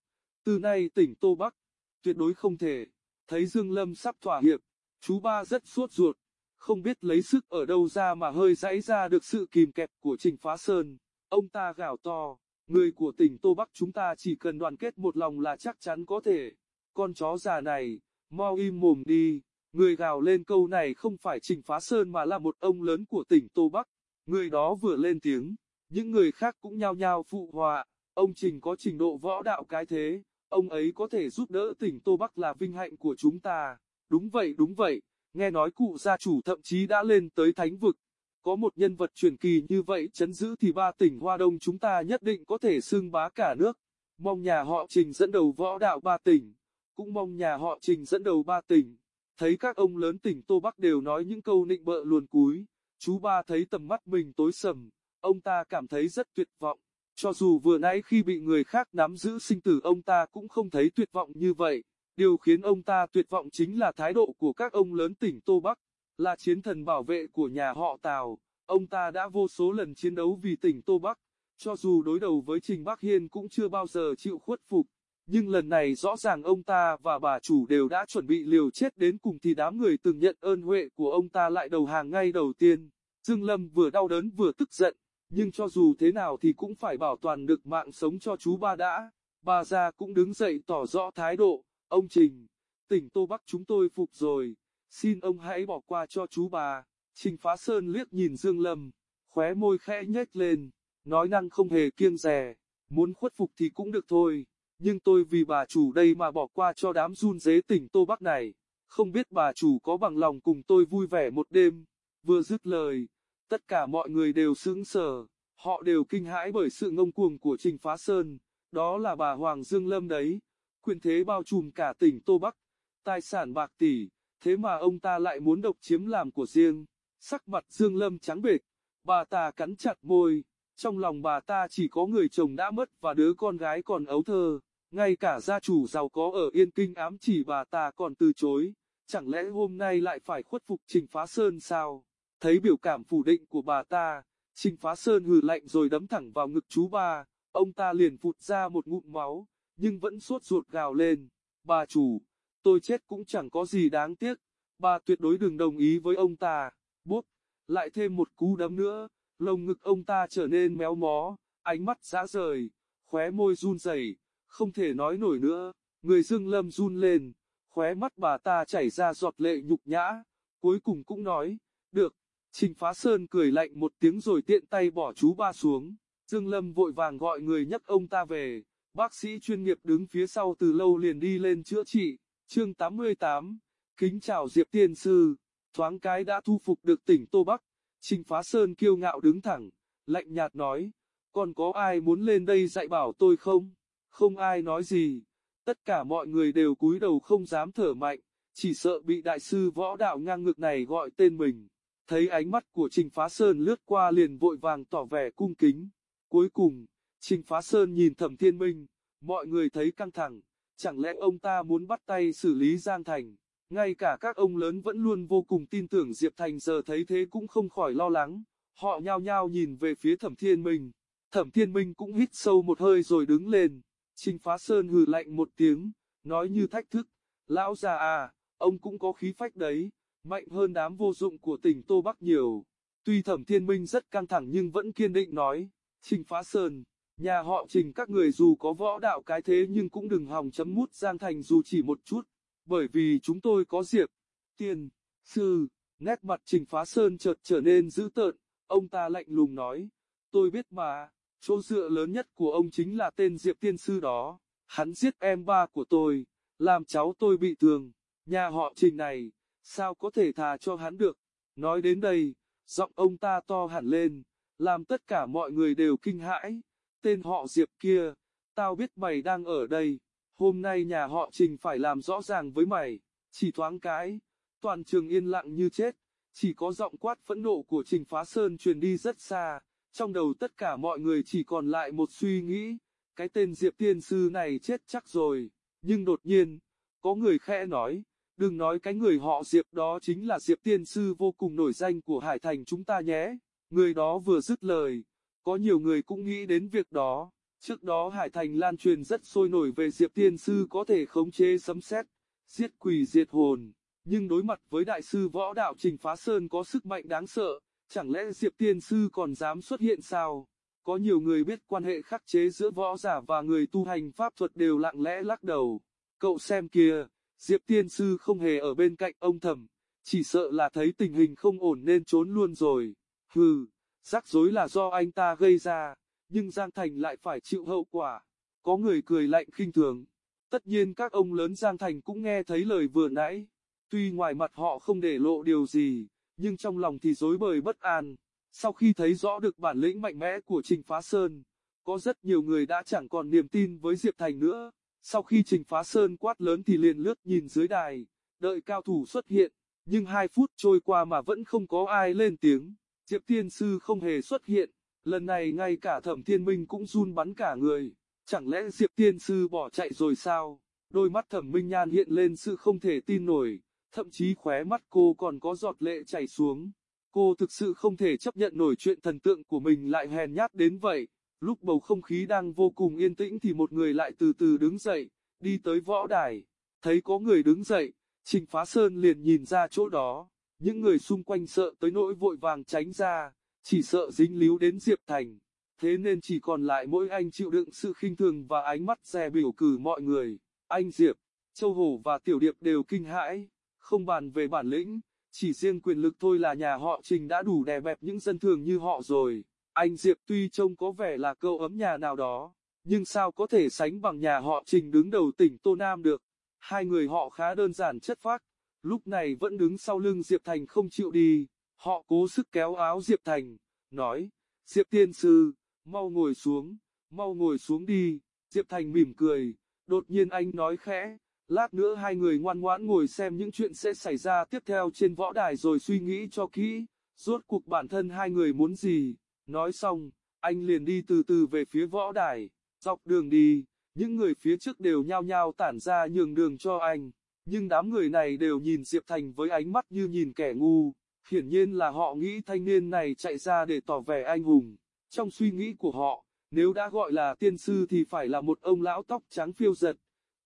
Từ nay tỉnh Tô Bắc, tuyệt đối không thể. Thấy Dương Lâm sắp thỏa hiệp, chú ba rất suốt ruột, không biết lấy sức ở đâu ra mà hơi dãy ra được sự kìm kẹp của Trình Phá Sơn. Ông ta gào to, người của tỉnh Tô Bắc chúng ta chỉ cần đoàn kết một lòng là chắc chắn có thể. Con chó già này, mau im mồm đi, người gào lên câu này không phải Trình Phá Sơn mà là một ông lớn của tỉnh Tô Bắc. Người đó vừa lên tiếng, những người khác cũng nhao nhao phụ họa, ông Trình có trình độ võ đạo cái thế, ông ấy có thể giúp đỡ tỉnh Tô Bắc là vinh hạnh của chúng ta. Đúng vậy đúng vậy. Nghe nói cụ gia chủ thậm chí đã lên tới thánh vực. Có một nhân vật truyền kỳ như vậy chấn giữ thì ba tỉnh Hoa Đông chúng ta nhất định có thể xưng bá cả nước. Mong nhà họ Trình dẫn đầu võ đạo ba tỉnh. Cũng mong nhà họ Trình dẫn đầu ba tỉnh. Thấy các ông lớn tỉnh Tô Bắc đều nói những câu nịnh bợ luồn cúi. Chú ba thấy tầm mắt mình tối sầm. Ông ta cảm thấy rất tuyệt vọng. Cho dù vừa nãy khi bị người khác nắm giữ sinh tử ông ta cũng không thấy tuyệt vọng như vậy. Điều khiến ông ta tuyệt vọng chính là thái độ của các ông lớn tỉnh Tô Bắc, là chiến thần bảo vệ của nhà họ Tào. Ông ta đã vô số lần chiến đấu vì tỉnh Tô Bắc, cho dù đối đầu với Trình Bắc Hiên cũng chưa bao giờ chịu khuất phục. Nhưng lần này rõ ràng ông ta và bà chủ đều đã chuẩn bị liều chết đến cùng thì đám người từng nhận ơn huệ của ông ta lại đầu hàng ngay đầu tiên. Dương Lâm vừa đau đớn vừa tức giận, nhưng cho dù thế nào thì cũng phải bảo toàn được mạng sống cho chú ba đã. Bà già cũng đứng dậy tỏ rõ thái độ. Ông Trình, tỉnh Tô Bắc chúng tôi phục rồi, xin ông hãy bỏ qua cho chú bà. Trình Phá Sơn liếc nhìn Dương Lâm, khóe môi khẽ nhếch lên, nói năng không hề kiêng dè, muốn khuất phục thì cũng được thôi, nhưng tôi vì bà chủ đây mà bỏ qua cho đám run dế tỉnh Tô Bắc này, không biết bà chủ có bằng lòng cùng tôi vui vẻ một đêm. Vừa dứt lời, tất cả mọi người đều sững sờ, họ đều kinh hãi bởi sự ngông cuồng của Trình Phá Sơn, đó là bà Hoàng Dương Lâm đấy. Quyền thế bao trùm cả tỉnh Tô Bắc, tài sản bạc tỷ, thế mà ông ta lại muốn độc chiếm làm của riêng. Sắc mặt Dương Lâm trắng bệch, bà ta cắn chặt môi, trong lòng bà ta chỉ có người chồng đã mất và đứa con gái còn ấu thơ, ngay cả gia chủ giàu có ở Yên Kinh ám chỉ bà ta còn từ chối, chẳng lẽ hôm nay lại phải khuất phục Trình Phá Sơn sao? Thấy biểu cảm phủ định của bà ta, Trình Phá Sơn hừ lạnh rồi đấm thẳng vào ngực chú ba, ông ta liền phụt ra một ngụm máu, nhưng vẫn sốt ruột gào lên, bà chủ, tôi chết cũng chẳng có gì đáng tiếc, bà tuyệt đối đừng đồng ý với ông ta, bốp, lại thêm một cú đấm nữa, lồng ngực ông ta trở nên méo mó, ánh mắt dã rời, khóe môi run rẩy, không thể nói nổi nữa, người Dương Lâm run lên, khóe mắt bà ta chảy ra giọt lệ nhục nhã, cuối cùng cũng nói, được, Trình Phá Sơn cười lạnh một tiếng rồi tiện tay bỏ chú ba xuống, Dương Lâm vội vàng gọi người nhấc ông ta về, bác sĩ chuyên nghiệp đứng phía sau từ lâu liền đi lên chữa trị, chương 88, kính chào Diệp Tiên Sư, thoáng cái đã thu phục được tỉnh Tô Bắc, Trình Phá Sơn kiêu ngạo đứng thẳng, lạnh nhạt nói, còn có ai muốn lên đây dạy bảo tôi không? Không ai nói gì, tất cả mọi người đều cúi đầu không dám thở mạnh, chỉ sợ bị đại sư võ đạo ngang ngược này gọi tên mình. Thấy ánh mắt của Trình Phá Sơn lướt qua liền vội vàng tỏ vẻ cung kính. Cuối cùng, Trình Phá Sơn nhìn Thẩm Thiên Minh, mọi người thấy căng thẳng, chẳng lẽ ông ta muốn bắt tay xử lý Giang Thành. Ngay cả các ông lớn vẫn luôn vô cùng tin tưởng Diệp Thành giờ thấy thế cũng không khỏi lo lắng, họ nhao nhao nhìn về phía Thẩm Thiên Minh. Thẩm Thiên Minh cũng hít sâu một hơi rồi đứng lên, Trình Phá Sơn hừ lạnh một tiếng, nói như thách thức, lão già à, ông cũng có khí phách đấy, mạnh hơn đám vô dụng của tỉnh Tô Bắc nhiều. Tuy Thẩm Thiên Minh rất căng thẳng nhưng vẫn kiên định nói, Trình Phá Sơn, nhà họ Trình các người dù có võ đạo cái thế nhưng cũng đừng hòng chấm mút Giang Thành dù chỉ một chút, bởi vì chúng tôi có Diệp, Tiên, Sư, nét mặt Trình Phá Sơn chợt trở nên dữ tợn, ông ta lạnh lùng nói, tôi biết mà, chỗ dựa lớn nhất của ông chính là tên Diệp Tiên Sư đó, hắn giết em ba của tôi, làm cháu tôi bị thương, nhà họ Trình này, sao có thể thà cho hắn được, nói đến đây, giọng ông ta to hẳn lên, làm tất cả mọi người đều kinh hãi, tên họ Diệp kia, tao biết mày đang ở đây, hôm nay nhà họ Trình phải làm rõ ràng với mày, chỉ thoáng cái, toàn trường yên lặng như chết, chỉ có giọng quát phẫn nộ của Trình Phá Sơn truyền đi rất xa, trong đầu tất cả mọi người chỉ còn lại một suy nghĩ, cái tên Diệp Tiên Sư này chết chắc rồi, nhưng đột nhiên, có người khẽ nói, đừng nói cái người họ Diệp đó chính là Diệp Tiên Sư vô cùng nổi danh của Hải Thành chúng ta nhé, người đó vừa dứt lời, có nhiều người cũng nghĩ đến việc đó. Trước đó Hải Thành lan truyền rất sôi nổi về Diệp Tiên Sư có thể khống chế sấm sét, giết quỷ diệt hồn, nhưng đối mặt với Đại sư Võ Đạo Trình Phá Sơn có sức mạnh đáng sợ, chẳng lẽ Diệp Tiên Sư còn dám xuất hiện sao? Có nhiều người biết quan hệ khắc chế giữa võ giả và người tu hành pháp thuật đều lặng lẽ lắc đầu. Cậu xem kìa, Diệp Tiên Sư không hề ở bên cạnh ông thầm, chỉ sợ là thấy tình hình không ổn nên trốn luôn rồi. Hừ, rắc rối là do anh ta gây ra nhưng Giang Thành lại phải chịu hậu quả. Có người cười lạnh khinh thường. Tất nhiên các ông lớn Giang Thành cũng nghe thấy lời vừa nãy. Tuy ngoài mặt họ không để lộ điều gì, nhưng trong lòng thì rối bời bất an. Sau khi thấy rõ được bản lĩnh mạnh mẽ của Trình Phá Sơn, có rất nhiều người đã chẳng còn niềm tin với Diệp Thành nữa. Sau khi Trình Phá Sơn quát lớn thì liền lướt nhìn dưới đài, đợi cao thủ xuất hiện, nhưng hai phút trôi qua mà vẫn không có ai lên tiếng. Diệp Tiên Sư không hề xuất hiện, Lần này ngay cả thẩm thiên minh cũng run bắn cả người, chẳng lẽ Diệp Tiên Sư bỏ chạy rồi sao? Đôi mắt thẩm minh nhan hiện lên sự không thể tin nổi, thậm chí khóe mắt cô còn có giọt lệ chảy xuống. Cô thực sự không thể chấp nhận nổi chuyện thần tượng của mình lại hèn nhát đến vậy. Lúc bầu không khí đang vô cùng yên tĩnh thì một người lại từ từ đứng dậy, đi tới võ đài. Thấy có người đứng dậy, Trình Phá Sơn liền nhìn ra chỗ đó. Những người xung quanh sợ tới nỗi vội vàng tránh ra chỉ sợ dính líu đến Diệp Thành, thế nên chỉ còn lại mỗi anh chịu đựng sự khinh thường và ánh mắt dè biểu cử mọi người. Anh Diệp, Châu Hổ và Tiểu Điệp đều kinh hãi, không bàn về bản lĩnh, chỉ riêng quyền lực thôi là nhà họ Trình đã đủ đè bẹp những dân thường như họ rồi. Anh Diệp tuy trông có vẻ là câu ấm nhà nào đó, nhưng sao có thể sánh bằng nhà họ Trình đứng đầu tỉnh Tô Nam được. Hai người họ khá đơn giản chất phác, lúc này vẫn đứng sau lưng Diệp Thành không chịu đi. Họ cố sức kéo áo Diệp Thành, nói, Diệp tiên sư, mau ngồi xuống, mau ngồi xuống đi, Diệp Thành mỉm cười, đột nhiên anh nói khẽ, lát nữa hai người ngoan ngoãn ngồi xem những chuyện sẽ xảy ra tiếp theo trên võ đài rồi suy nghĩ cho kỹ, rốt cuộc bản thân hai người muốn gì, nói xong, anh liền đi từ từ về phía võ đài, dọc đường đi, những người phía trước đều nhao nhao tản ra nhường đường cho anh, nhưng đám người này đều nhìn Diệp Thành với ánh mắt như nhìn kẻ ngu, hiển nhiên là họ nghĩ thanh niên này chạy ra để tỏ vẻ anh hùng. Trong suy nghĩ của họ, nếu đã gọi là tiên sư thì phải là một ông lão tóc trắng phiêu giật,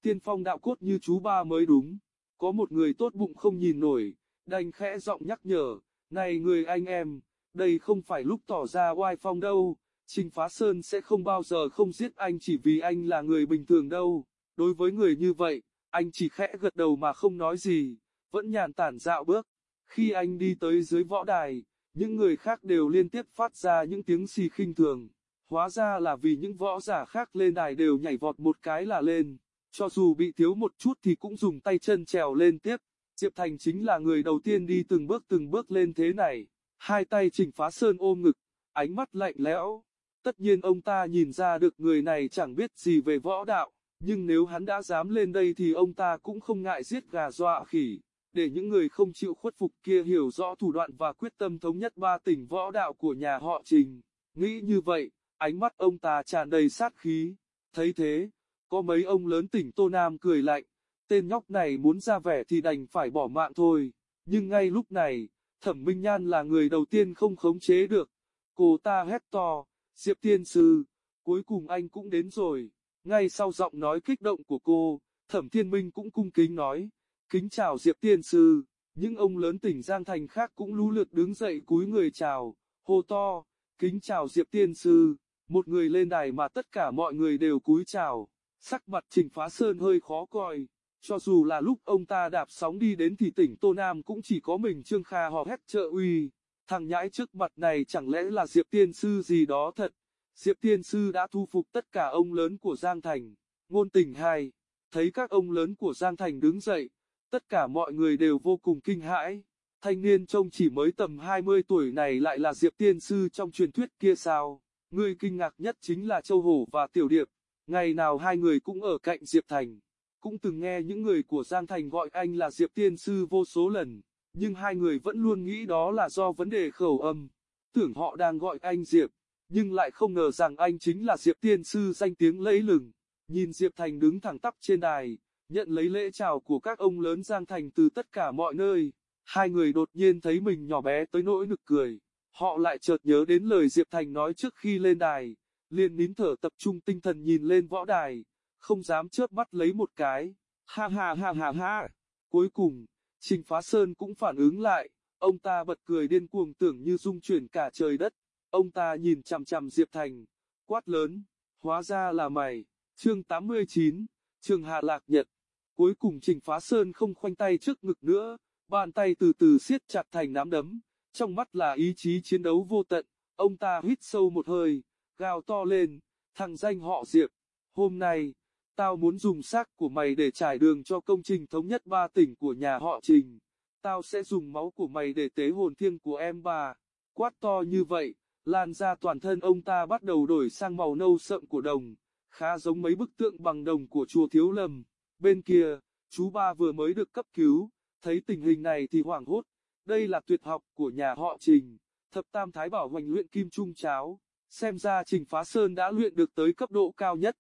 tiên phong đạo cốt như chú ba mới đúng. Có một người tốt bụng không nhìn nổi, đành khẽ giọng nhắc nhở, này người anh em, đây không phải lúc tỏ ra oai phong đâu, Trình Phá Sơn sẽ không bao giờ không giết anh chỉ vì anh là người bình thường đâu. Đối với người như vậy, anh chỉ khẽ gật đầu mà không nói gì, vẫn nhàn tản dạo bước. Khi anh đi tới dưới võ đài, những người khác đều liên tiếp phát ra những tiếng xì khinh thường. Hóa ra là vì những võ giả khác lên đài đều nhảy vọt một cái là lên, cho dù bị thiếu một chút thì cũng dùng tay chân trèo lên tiếp. Diệp Thành chính là người đầu tiên đi từng bước từng bước lên thế này. Hai tay Trình Phá Sơn ôm ngực, ánh mắt lạnh lẽo. Tất nhiên ông ta nhìn ra được người này chẳng biết gì về võ đạo, nhưng nếu hắn đã dám lên đây thì ông ta cũng không ngại giết gà dọa khỉ, để những người không chịu khuất phục kia hiểu rõ thủ đoạn và quyết tâm thống nhất ba tỉnh võ đạo của nhà họ Trình. Nghĩ như vậy, ánh mắt ông ta tràn đầy sát khí. Thấy thế, có mấy ông lớn tỉnh Tô Nam cười lạnh, tên nhóc này muốn ra vẻ thì đành phải bỏ mạng thôi. Nhưng ngay lúc này, Thẩm Minh Nhan là người đầu tiên không khống chế được. Cô ta hét to, Diệp Tiên Sư, cuối cùng anh cũng đến rồi. Ngay sau giọng nói kích động của cô, Thẩm Thiên Minh cũng cung kính nói, kính chào Diệp Tiên Sư. Những ông lớn tỉnh Giang Thành khác cũng lũ lượt đứng dậy cúi người chào, hô to, kính chào Diệp Tiên Sư. Một người lên đài mà tất cả mọi người đều cúi chào, sắc mặt Trình Phá Sơn hơi khó coi. Cho dù là lúc ông ta đạp sóng đi đến thì tỉnh Tô Nam cũng chỉ có mình Trương Kha hò hét trợ uy. Thằng nhãi trước mặt này chẳng lẽ là Diệp Tiên Sư gì đó thật. Diệp Thiên Sư đã thu phục tất cả ông lớn của Giang Thành. Ngôn tình hai, thấy các ông lớn của Giang Thành đứng dậy, tất cả mọi người đều vô cùng kinh hãi. Thanh niên trông chỉ mới tầm 20 tuổi này lại là Diệp Tiên Sư trong truyền thuyết kia sao. Người kinh ngạc nhất chính là Châu Hổ và Tiểu Điệp. Ngày nào hai người cũng ở cạnh Diệp Thành. Cũng từng nghe những người của Giang Thành gọi anh là Diệp Tiên Sư vô số lần nhưng hai người vẫn luôn nghĩ đó là do vấn đề khẩu âm. Tưởng họ đang gọi anh Diệp, nhưng lại không ngờ rằng anh chính là Diệp Tiên Sư danh tiếng lẫy lừng. Nhìn Diệp Thành đứng thẳng tắp trên đài, nhận lấy lễ chào của các ông lớn Giang Thành từ tất cả mọi nơi. Hai người đột nhiên thấy mình nhỏ bé tới nỗi nực cười. Họ lại chợt nhớ đến lời Diệp Thành nói trước khi lên đài, liền nín thở tập trung tinh thần nhìn lên võ đài, không dám chớp mắt lấy một cái. Ha ha ha ha ha. Cuối cùng, Trình Phá Sơn cũng phản ứng lại, ông ta bật cười điên cuồng tưởng như rung chuyển cả trời đất. Ông ta nhìn chằm chằm Diệp Thành, quát lớn, hóa ra là mày. Chương 89, Trường Hạ Lạc Nhật. Cuối cùng Trình Phá Sơn không khoanh tay trước ngực nữa, bàn tay từ từ siết chặt thành nắm đấm, trong mắt là ý chí chiến đấu vô tận. Ông ta hít sâu một hơi, gào to lên, thằng danh họ Diệp, hôm nay, Tao muốn dùng xác của mày để trải đường cho công trình thống nhất ba tỉnh của nhà họ Trình. Tao sẽ dùng máu của mày để tế hồn thiêng của em bà. Quát to như vậy, lan ra toàn thân ông ta bắt đầu đổi sang màu nâu sậm của đồng, khá giống mấy bức tượng bằng đồng của chùa Thiếu Lâm. Bên kia, chú ba vừa mới được cấp cứu, thấy tình hình này thì hoảng hốt. Đây là tuyệt học của nhà họ Trình, thập tam thái bảo hoành luyện kim trung cháo. Xem ra Trình Phá Sơn đã luyện được tới cấp độ cao nhất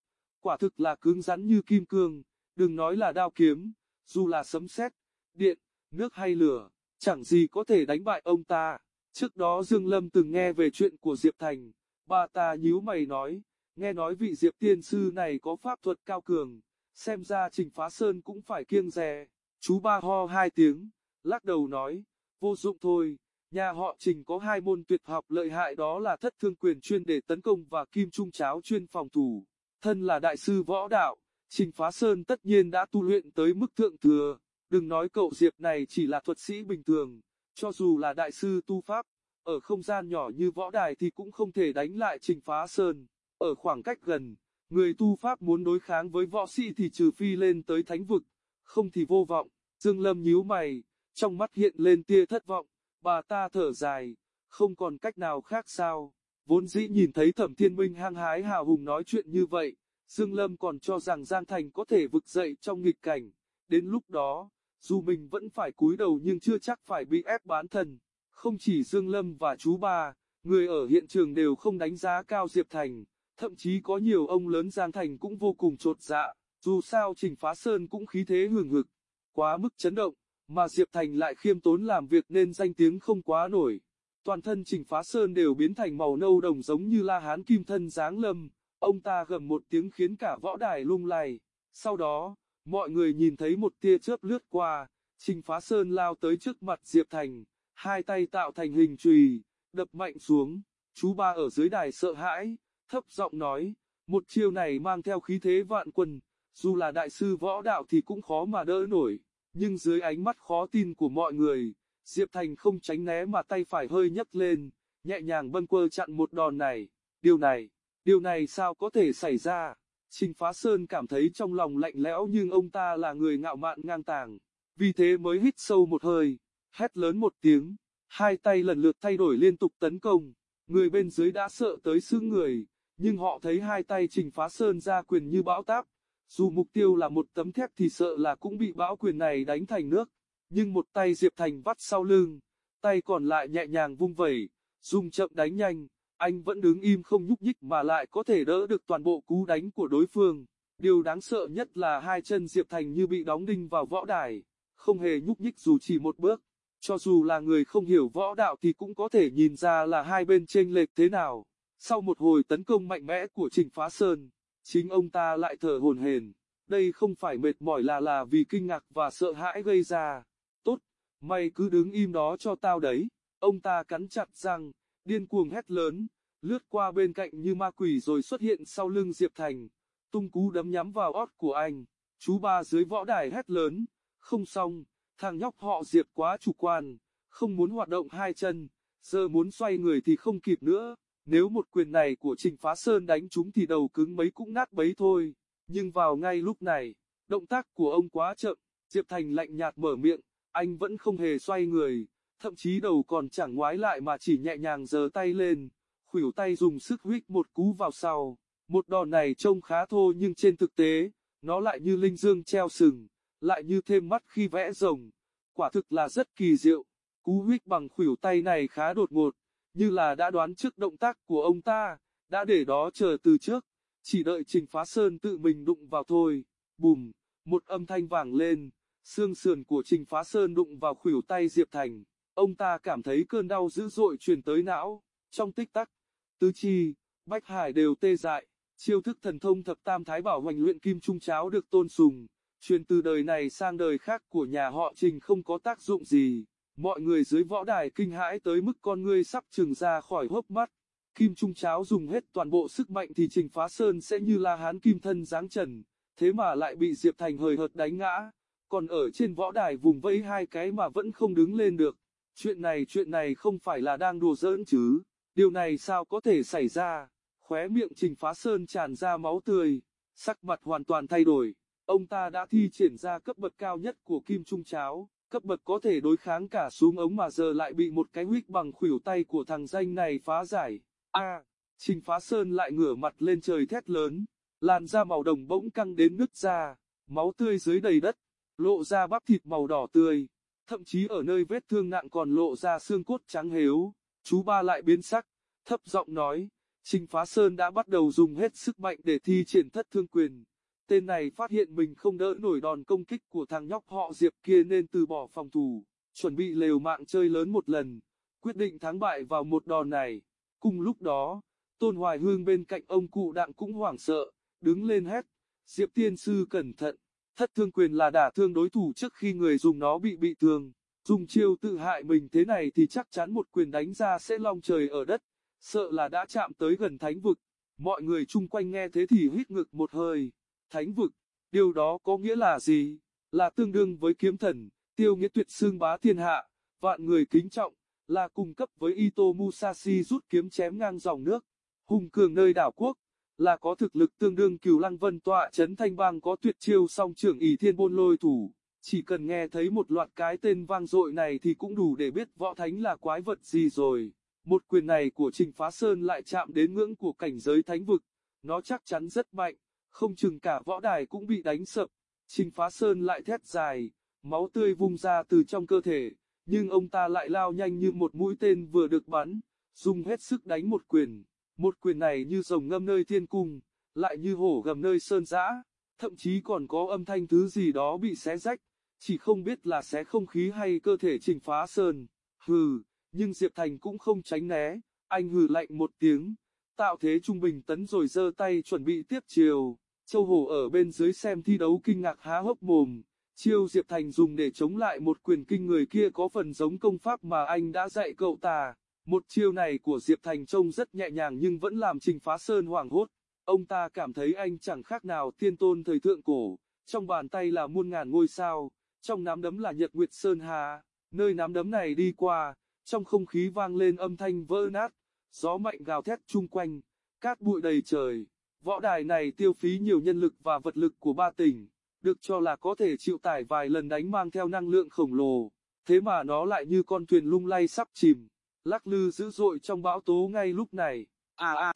quả thực là cứng rắn như kim cương, đừng nói là đao kiếm, dù là sấm sét, điện, nước hay lửa, chẳng gì có thể đánh bại ông ta. Trước đó Dương Lâm từng nghe về chuyện của Diệp Thành, bà ta nhíu mày nói, nghe nói vị Diệp tiên sư này có pháp thuật cao cường, xem ra Trình Phá Sơn cũng phải kiêng dè. Chú ba ho hai tiếng, lắc đầu nói, vô dụng thôi, nhà họ Trình có hai môn tuyệt học lợi hại đó là thất thương quyền chuyên để tấn công và kim trung cháo chuyên phòng thủ. Thân là đại sư võ đạo, Trình Phá Sơn tất nhiên đã tu luyện tới mức thượng thừa, đừng nói cậu Diệp này chỉ là thuật sĩ bình thường, cho dù là đại sư tu pháp, ở không gian nhỏ như võ đài thì cũng không thể đánh lại Trình Phá Sơn. Ở khoảng cách gần, người tu pháp muốn đối kháng với võ sĩ thì trừ phi lên tới thánh vực, không thì vô vọng. Dương Lâm nhíu mày, trong mắt hiện lên tia thất vọng, bà ta thở dài, không còn cách nào khác sao. Vốn dĩ nhìn thấy Thẩm Thiên Minh hăng hái hào hùng nói chuyện như vậy, Dương Lâm còn cho rằng Giang Thành có thể vực dậy trong nghịch cảnh. Đến lúc đó, dù mình vẫn phải cúi đầu nhưng chưa chắc phải bị ép bán thần. Không chỉ Dương Lâm và chú ba, người ở hiện trường đều không đánh giá cao Diệp Thành, thậm chí có nhiều ông lớn Giang Thành cũng vô cùng trột dạ, dù sao Trình Phá Sơn cũng khí thế hường hực. quá mức chấn động, mà Diệp Thành lại khiêm tốn làm việc nên danh tiếng không quá nổi. Toàn thân Trình Phá Sơn đều biến thành màu nâu đồng giống như La Hán kim thân giáng lâm, ông ta gầm một tiếng khiến cả võ đài lung lay. Sau đó, mọi người nhìn thấy một tia chớp lướt qua, Trình Phá Sơn lao tới trước mặt Diệp Thành, hai tay tạo thành hình chùy, đập mạnh xuống. Chú ba ở dưới đài sợ hãi, thấp giọng nói, một chiêu này mang theo khí thế vạn quân, dù là đại sư võ đạo thì cũng khó mà đỡ nổi, nhưng dưới ánh mắt khó tin của mọi người, Diệp Thành không tránh né mà tay phải hơi nhấc lên, nhẹ nhàng bâng quơ chặn một đòn này, điều này, điều này sao có thể xảy ra, Trình Phá Sơn cảm thấy trong lòng lạnh lẽo nhưng ông ta là người ngạo mạn ngang tàng, vì thế mới hít sâu một hơi, hét lớn một tiếng, hai tay lần lượt thay đổi liên tục tấn công, người bên dưới đã sợ tới sững người, nhưng họ thấy hai tay Trình Phá Sơn ra quyền như bão táp, dù mục tiêu là một tấm thép thì sợ là cũng bị bão quyền này đánh thành nước, nhưng một tay Diệp Thành vắt sau lưng, tay còn lại nhẹ nhàng vung vẩy, dùng chậm đánh nhanh, anh vẫn đứng im không nhúc nhích mà lại có thể đỡ được toàn bộ cú đánh của đối phương. Điều đáng sợ nhất là hai chân Diệp Thành như bị đóng đinh vào võ đài, không hề nhúc nhích dù chỉ một bước. Cho dù là người không hiểu võ đạo thì cũng có thể nhìn ra là hai bên chênh lệch thế nào. Sau một hồi tấn công mạnh mẽ của Trình Phá Sơn, chính ông ta lại thở hồn hển. Đây không phải mệt mỏi là là vì kinh ngạc và sợ hãi gây ra. Tốt, mày cứ đứng im đó cho tao đấy. Ông ta cắn chặt răng, điên cuồng hét lớn, lướt qua bên cạnh như ma quỷ rồi xuất hiện sau lưng Diệp Thành, tung cú đấm nhắm vào ót của anh. Chú ba dưới võ đài hét lớn, không xong, thằng nhóc họ Diệp quá chủ quan, không muốn hoạt động hai chân, giờ muốn xoay người thì không kịp nữa. Nếu một quyền này của Trình Phá Sơn đánh chúng thì đầu cứng mấy cũng nát bấy thôi. Nhưng vào ngay lúc này, động tác của ông quá chậm, Diệp Thành lạnh nhạt mở miệng, anh vẫn không hề xoay người, thậm chí đầu còn chẳng ngoái lại mà chỉ nhẹ nhàng giơ tay lên, khuỷu tay dùng sức huých một cú vào sau. Một đòn này trông khá thô nhưng trên thực tế, nó lại như linh dương treo sừng, lại như thêm mắt khi vẽ rồng. Quả thực là rất kỳ diệu. Cú huých bằng khuỷu tay này khá đột ngột, như là đã đoán trước động tác của ông ta, đã để đó chờ từ trước, chỉ đợi Trình Phá Sơn tự mình đụng vào thôi. Bùm, một âm thanh vàng lên, xương sườn của Trình Phá Sơn đụng vào khuỷu tay Diệp Thành. Ông ta cảm thấy cơn đau dữ dội truyền tới não, trong tích tắc, tứ chi, bách hải đều tê dại, chiêu thức thần thông thập tam thái bảo hoành luyện kim trung cháo được tôn sùng, truyền từ đời này sang đời khác của nhà họ Trình không có tác dụng gì. Mọi người dưới võ đài kinh hãi tới mức con ngươi sắp trừng ra khỏi hốc mắt. Kim Trung Cháo dùng hết toàn bộ sức mạnh thì Trình Phá Sơn sẽ như la hán kim thân giáng trần, thế mà lại bị Diệp Thành hời hợt đánh ngã. Còn ở trên võ đài vùng vẫy hai cái mà vẫn không đứng lên được. Chuyện này chuyện này không phải là đang đùa giỡn chứ, điều này sao có thể xảy ra, khóe miệng Trình Phá Sơn tràn ra máu tươi, sắc mặt hoàn toàn thay đổi, ông ta đã thi triển ra cấp bậc cao nhất của Kim Trung Cháo, cấp bậc có thể đối kháng cả súng ống mà giờ lại bị một cái huyết bằng khuỷu tay của thằng danh này phá giải. A, Trình Phá Sơn lại ngửa mặt lên trời thét lớn, làn da màu đồng bỗng căng đến nứt ra, máu tươi dưới đầy đất, lộ ra bắp thịt màu đỏ tươi thậm chí ở nơi vết thương nặng còn lộ ra xương cốt trắng hếu, chú ba lại biến sắc, thấp giọng nói, Trình Phá Sơn đã bắt đầu dùng hết sức mạnh để thi triển thất thương quyền. Tên này phát hiện mình không đỡ nổi đòn công kích của thằng nhóc họ Diệp kia nên từ bỏ phòng thủ, chuẩn bị lều mạng chơi lớn một lần, quyết định thắng bại vào một đòn này. Cùng lúc đó, Tôn Hoài Hương bên cạnh ông cụ đặng cũng hoảng sợ, đứng lên hét, Diệp Tiên Sư cẩn thận. Thất thương quyền là đả thương đối thủ trước khi người dùng nó bị bị thương. Dùng chiêu tự hại mình thế này thì chắc chắn một quyền đánh ra sẽ long trời ở đất, sợ là đã chạm tới gần thánh vực. Mọi người chung quanh nghe thế thì hít ngực một hơi. Thánh vực, điều đó có nghĩa là gì? Là tương đương với kiếm thần, tiêu nghĩa tuyệt xương bá thiên hạ, vạn người kính trọng, là cùng cấp với Ito Musashi rút kiếm chém ngang dòng nước. Hùng cường nơi đảo quốc, là có thực lực tương đương cửu lăng vân tọa chấn thanh bang có tuyệt chiêu song trưởng ỷ thiên bôn lôi thủ. Chỉ cần nghe thấy một loạt cái tên vang dội này thì cũng đủ để biết võ thánh là quái vật gì rồi. Một quyền này của Trình Phá Sơn lại chạm đến ngưỡng của cảnh giới thánh vực. Nó chắc chắn rất mạnh, không chừng cả võ đài cũng bị đánh sập. Trình Phá Sơn lại thét dài, máu tươi vung ra từ trong cơ thể, nhưng ông ta lại lao nhanh như một mũi tên vừa được bắn, dùng hết sức đánh một quyền. Một quyền này như rồng ngâm nơi thiên cung, lại như hổ gầm nơi sơn giã, thậm chí còn có âm thanh thứ gì đó bị xé rách, chỉ không biết là xé không khí hay cơ thể Trình Phá Sơn. Hừ, nhưng Diệp Thành cũng không tránh né, anh hừ lạnh một tiếng, tạo thế trung bình tấn rồi giơ tay chuẩn bị tiếp chiều. Châu Hổ ở bên dưới xem thi đấu kinh ngạc há hốc mồm, chiêu Diệp Thành dùng để chống lại một quyền kinh người kia có phần giống công pháp mà anh đã dạy cậu ta. Một chiêu này của Diệp Thành trông rất nhẹ nhàng nhưng vẫn làm Trình Phá Sơn hoảng hốt. Ông ta cảm thấy anh chẳng khác nào thiên tôn thời thượng cổ, trong bàn tay là muôn ngàn ngôi sao, trong nắm đấm là Nhật Nguyệt Sơn Hà, nơi nắm đấm này đi qua, trong không khí vang lên âm thanh vỡ nát, gió mạnh gào thét chung quanh, cát bụi đầy trời. Võ đài này tiêu phí nhiều nhân lực và vật lực của ba tỉnh, được cho là có thể chịu tải vài lần đánh mang theo năng lượng khổng lồ, thế mà nó lại như con thuyền lung lay sắp chìm, lắc lư dữ dội trong bão tố ngay lúc này. À à!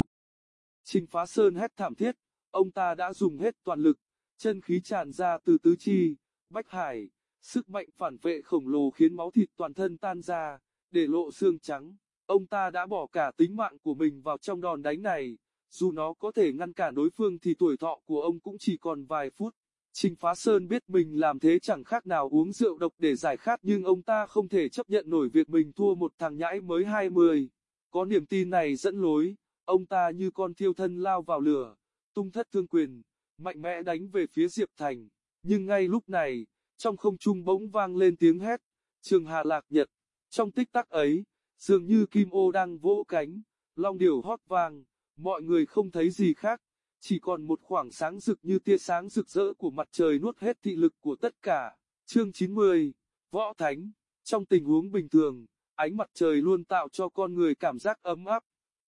Trình Phá Sơn hét thảm thiết, ông ta đã dùng hết toàn lực, chân khí tràn ra từ tứ chi, bách hải, sức mạnh phản vệ khổng lồ khiến máu thịt toàn thân tan ra, để lộ xương trắng. Ông ta đã bỏ cả tính mạng của mình vào trong đòn đánh này, dù nó có thể ngăn cản đối phương thì tuổi thọ của ông cũng chỉ còn vài phút. Trình Phá Sơn biết mình làm thế chẳng khác nào uống rượu độc để giải khát nhưng ông ta không thể chấp nhận nổi việc mình thua một thằng nhãi mới 20. Có niềm tin này dẫn lối, ông ta như con thiêu thân lao vào lửa, tung thất thương quyền, mạnh mẽ đánh về phía Diệp Thành. Nhưng ngay lúc này, trong không trung bỗng vang lên tiếng hét, Trường Hà Lạc Nhật. Trong tích tắc ấy, dường như Kim Ô đang vỗ cánh, long điểu hót vang, mọi người không thấy gì khác, chỉ còn một khoảng sáng rực như tia sáng rực rỡ của mặt trời nuốt hết thị lực của tất cả. Chương 90, Võ Thánh, trong tình huống bình thường, ánh mặt trời luôn tạo cho con người cảm giác ấm áp,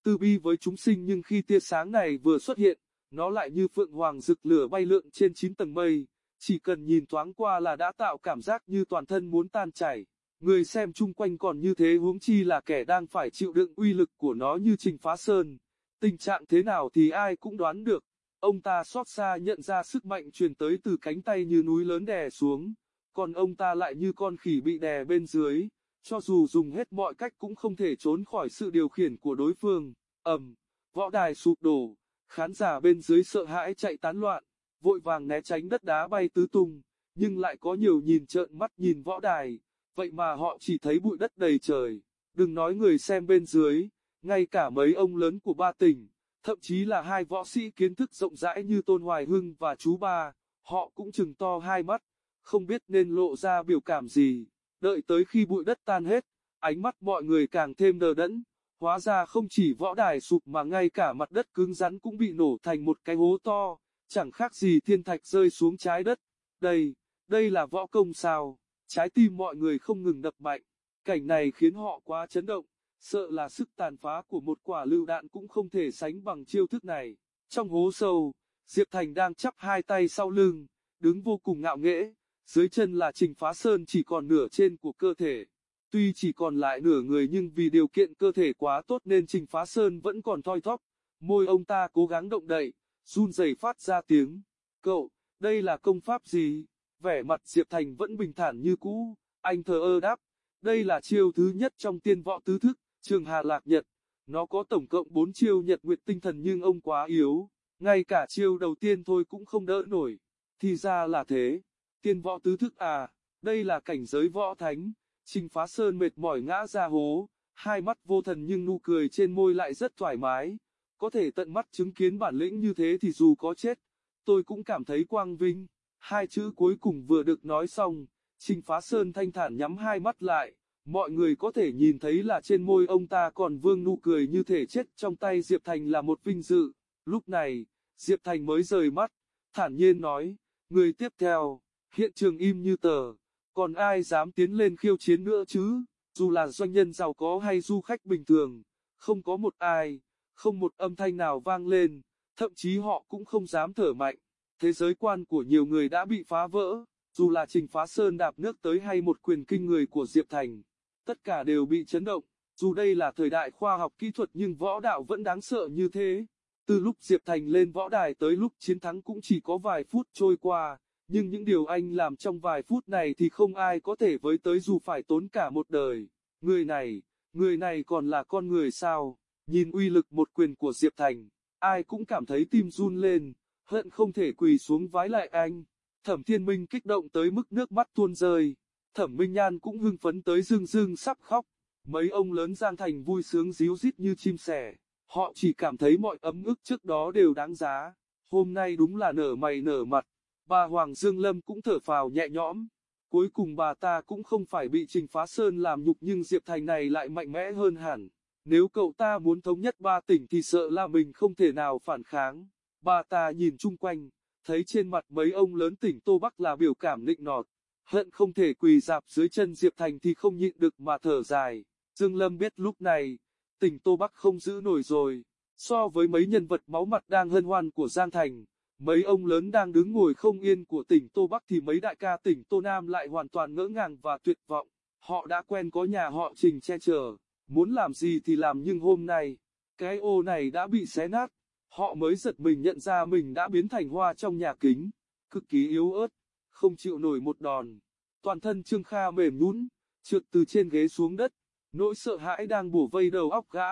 từ bi với chúng sinh nhưng khi tia sáng này vừa xuất hiện, nó lại như phượng hoàng rực lửa bay lượn trên chín tầng mây, chỉ cần nhìn thoáng qua là đã tạo cảm giác như toàn thân muốn tan chảy. Người xem chung quanh còn như thế huống chi là kẻ đang phải chịu đựng uy lực của nó như Trình Phá Sơn. Tình trạng thế nào thì ai cũng đoán được. Ông ta xót xa nhận ra sức mạnh truyền tới từ cánh tay như núi lớn đè xuống, còn ông ta lại như con khỉ bị đè bên dưới, cho dù dùng hết mọi cách cũng không thể trốn khỏi sự điều khiển của đối phương. ầm, võ đài sụp đổ, khán giả bên dưới sợ hãi chạy tán loạn, vội vàng né tránh đất đá bay tứ tung, nhưng lại có nhiều nhìn trợn mắt nhìn võ đài, vậy mà họ chỉ thấy bụi đất đầy trời, đừng nói người xem bên dưới, ngay cả mấy ông lớn của ba tỉnh, thậm chí là hai võ sĩ kiến thức rộng rãi như Tôn Hoài Hưng và chú ba, họ cũng chừng to hai mắt, không biết nên lộ ra biểu cảm gì, đợi tới khi bụi đất tan hết, ánh mắt mọi người càng thêm đờ đẫn, hóa ra không chỉ võ đài sụp mà ngay cả mặt đất cứng rắn cũng bị nổ thành một cái hố to, chẳng khác gì thiên thạch rơi xuống trái đất, đây, đây là võ công sao, trái tim mọi người không ngừng đập mạnh, cảnh này khiến họ quá chấn động sợ là sức tàn phá của một quả lựu đạn cũng không thể sánh bằng chiêu thức này. Trong hố sâu, Diệp Thành đang chắp hai tay sau lưng, đứng vô cùng ngạo nghễ, dưới chân là Trình Phá Sơn chỉ còn nửa trên của cơ thể. Tuy chỉ còn lại nửa người nhưng vì điều kiện cơ thể quá tốt nên Trình Phá Sơn vẫn còn thoi thóp, môi ông ta cố gắng động đậy, run rẩy phát ra tiếng. Cậu, đây là công pháp gì? Vẻ mặt Diệp Thành vẫn bình thản như cũ, anh thờ ơ đáp, đây là chiêu thứ nhất trong tiên võ tứ thức, Trường Hà Lạc Nhật, nó có tổng cộng 4 chiêu nhật nguyệt tinh thần nhưng ông quá yếu, ngay cả chiêu đầu tiên thôi cũng không đỡ nổi. Thì ra là thế, tiên võ tứ thức à, đây là cảnh giới võ thánh, Trình Phá Sơn mệt mỏi ngã ra hố, hai mắt vô thần nhưng nụ cười trên môi lại rất thoải mái. Có thể tận mắt chứng kiến bản lĩnh như thế thì dù có chết, tôi cũng cảm thấy quang vinh. Hai chữ cuối cùng vừa được nói xong, Trình Phá Sơn thanh thản nhắm hai mắt lại, Mọi người có thể nhìn thấy là trên môi ông ta còn vương nụ cười như thể chết trong tay Diệp Thành là một vinh dự. Lúc này, Diệp Thành mới rời mắt, thản nhiên nói, người tiếp theo, hiện trường im như tờ, còn ai dám tiến lên khiêu chiến nữa chứ, dù là doanh nhân giàu có hay du khách bình thường, không có một ai, không một âm thanh nào vang lên, thậm chí họ cũng không dám thở mạnh. Thế giới quan của nhiều người đã bị phá vỡ, dù là Trình Phá Sơn đạp nước tới hay một quyền kinh người của Diệp Thành tất cả đều bị chấn động. Dù đây là thời đại khoa học kỹ thuật nhưng võ đạo vẫn đáng sợ như thế. Từ lúc Diệp Thành lên võ đài tới lúc chiến thắng cũng chỉ có vài phút trôi qua, nhưng những điều anh làm trong vài phút này thì không ai có thể với tới dù phải tốn cả một đời. Người này, người này còn là con người sao? Nhìn uy lực một quyền của Diệp Thành, ai cũng cảm thấy tim run lên, hận không thể quỳ xuống vái lại anh. Thẩm Thiên Minh kích động tới mức nước mắt tuôn rơi. Thẩm Minh Nhan cũng hưng phấn tới rưng rưng sắp khóc. Mấy ông lớn Giang Thành vui sướng díu rít như chim sẻ. Họ chỉ cảm thấy mọi ấm ức trước đó đều đáng giá. Hôm nay đúng là nở mày nở mặt. Bà Hoàng Dương Lâm cũng thở phào nhẹ nhõm. Cuối cùng bà ta cũng không phải bị Trình Phá Sơn làm nhục nhưng Diệp Thành này lại mạnh mẽ hơn hẳn. Nếu cậu ta muốn thống nhất ba tỉnh thì sợ là mình không thể nào phản kháng. Bà ta nhìn chung quanh, thấy trên mặt mấy ông lớn tỉnh Tô Bắc là biểu cảm nịnh nọt. Hận không thể quỳ dạp dưới chân Diệp Thành thì không nhịn được mà thở dài. Dương Lâm biết lúc này, tỉnh Tô Bắc không giữ nổi rồi. So với mấy nhân vật máu mặt đang hân hoan của Giang Thành, mấy ông lớn đang đứng ngồi không yên của tỉnh Tô Bắc thì mấy đại ca tỉnh Tô Nam lại hoàn toàn ngỡ ngàng và tuyệt vọng. Họ đã quen có nhà họ trình che chở, muốn làm gì thì làm nhưng hôm nay, cái ô này đã bị xé nát. Họ mới giật mình nhận ra mình đã biến thành hoa trong nhà kính, cực kỳ yếu ớt, không chịu nổi một đòn. Toàn thân Trương Kha mềm nhũn, trượt từ trên ghế xuống đất, nỗi sợ hãi đang bủa vây đầu óc gã,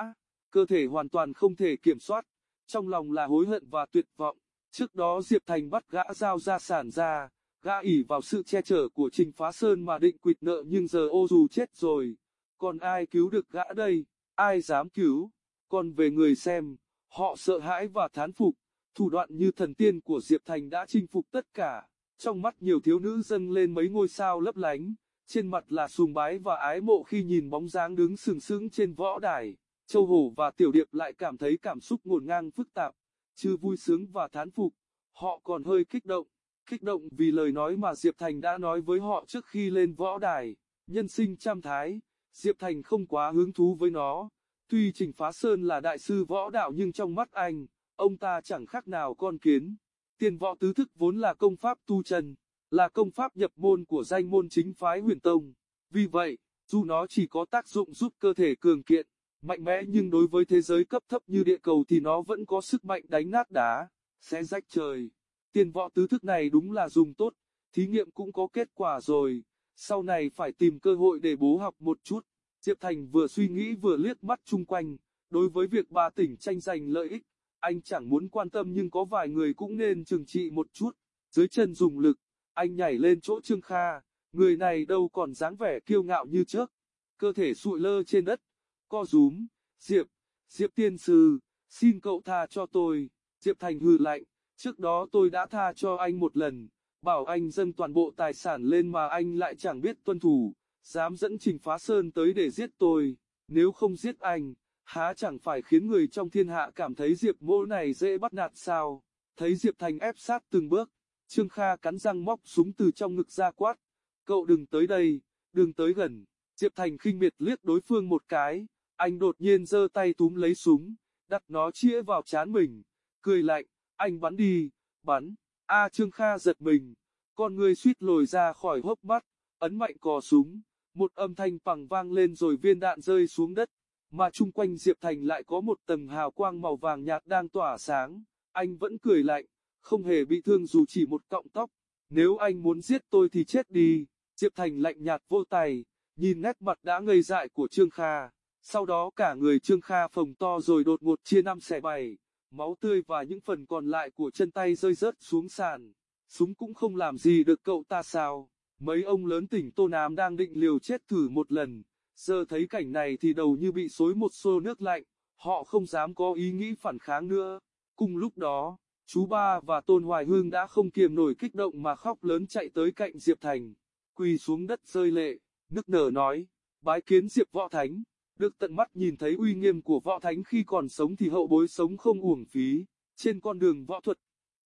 cơ thể hoàn toàn không thể kiểm soát, trong lòng là hối hận và tuyệt vọng. Trước đó Diệp Thành bắt gã giao ra sản ra, gã ỉ vào sự che chở của Trình Phá Sơn mà định quỵt nợ nhưng giờ ô dù chết rồi, còn ai cứu được gã đây, ai dám cứu, còn về người xem, họ sợ hãi và thán phục, thủ đoạn như thần tiên của Diệp Thành đã chinh phục tất cả, trong mắt nhiều thiếu nữ dâng lên mấy ngôi sao lấp lánh, trên mặt là sùng bái và ái mộ khi nhìn bóng dáng đứng sừng sững trên võ đài, Châu Hổ và Tiểu Điệp lại cảm thấy cảm xúc ngổn ngang phức tạp, chứ vui sướng và thán phục, họ còn hơi kích động, kích động vì lời nói mà Diệp Thành đã nói với họ trước khi lên võ đài, nhân sinh trăm thái, Diệp Thành không quá hứng thú với nó, tuy Trình Phá Sơn là đại sư võ đạo nhưng trong mắt anh, ông ta chẳng khác nào con kiến. Tiền võ tứ thức vốn là công pháp tu chân, là công pháp nhập môn của danh môn chính phái huyền tông. Vì vậy, dù nó chỉ có tác dụng giúp cơ thể cường kiện, mạnh mẽ nhưng đối với thế giới cấp thấp như địa cầu thì nó vẫn có sức mạnh đánh nát đá, sẽ rách trời. Tiền võ tứ thức này đúng là dùng tốt, thí nghiệm cũng có kết quả rồi, sau này phải tìm cơ hội để bố học một chút. Diệp Thành vừa suy nghĩ vừa liếc mắt chung quanh, đối với việc ba tỉnh tranh giành lợi ích, anh chẳng muốn quan tâm nhưng có vài người cũng nên trừng trị một chút. Dưới chân dùng lực, anh nhảy lên chỗ Trương Kha, người này đâu còn dáng vẻ kiêu ngạo như trước. Cơ thể sụi lơ trên đất, co rúm, Diệp, Diệp tiên sư, xin cậu tha cho tôi. Diệp Thành hừ lạnh, trước đó tôi đã tha cho anh một lần, bảo anh dâng toàn bộ tài sản lên mà anh lại chẳng biết tuân thủ, dám dẫn Trình Phá Sơn tới để giết tôi, nếu không giết anh, há chẳng phải khiến người trong thiên hạ cảm thấy Diệp mỗ này dễ bắt nạt sao, thấy Diệp Thành ép sát từng bước, Trương Kha cắn răng móc súng từ trong ngực ra quát, cậu đừng tới đây, đừng tới gần, Diệp Thành khinh miệt liếc đối phương một cái, anh đột nhiên giơ tay túm lấy súng, đặt nó chĩa vào chán mình, cười lạnh, anh bắn đi, bắn, A Trương Kha giật mình, con người suýt lồi ra khỏi hốc mắt, ấn mạnh cò súng, một âm thanh pằng vang lên rồi viên đạn rơi xuống đất, mà chung quanh Diệp Thành lại có một tầng hào quang màu vàng nhạt đang tỏa sáng, anh vẫn cười lạnh, không hề bị thương dù chỉ một cọng tóc, nếu anh muốn giết tôi thì chết đi, Diệp Thành lạnh nhạt vô tay, nhìn nét mặt đã ngây dại của Trương Kha, sau đó cả người Trương Kha phồng to rồi đột ngột chia năm xẻ bảy, máu tươi và những phần còn lại của chân tay rơi rớt xuống sàn, súng cũng không làm gì được cậu ta sao. Mấy ông lớn tỉnh Tô Nam đang định liều chết thử một lần, giờ thấy cảnh này thì đầu như bị xối một xô nước lạnh, họ không dám có ý nghĩ phản kháng nữa. Cùng lúc đó, chú ba và Tôn Hoài Hương đã không kiềm nổi kích động mà khóc lớn chạy tới cạnh Diệp Thành, quỳ xuống đất rơi lệ, nức nở nói, bái kiến Diệp Võ Thánh, được tận mắt nhìn thấy uy nghiêm của Võ Thánh khi còn sống thì hậu bối sống không uổng phí, trên con đường võ thuật.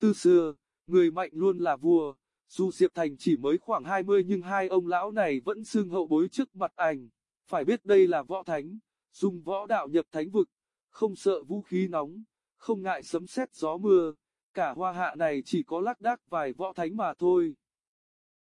Từ xưa, người mạnh luôn là vua, dù Diệp Thành chỉ mới khoảng 20 nhưng hai ông lão này vẫn xưng hậu bối trước mặt anh. Phải biết đây là võ thánh, dùng võ đạo nhập thánh vực, không sợ vũ khí nóng, không ngại sấm sét gió mưa. Cả hoa hạ này chỉ có lác đác vài võ thánh mà thôi.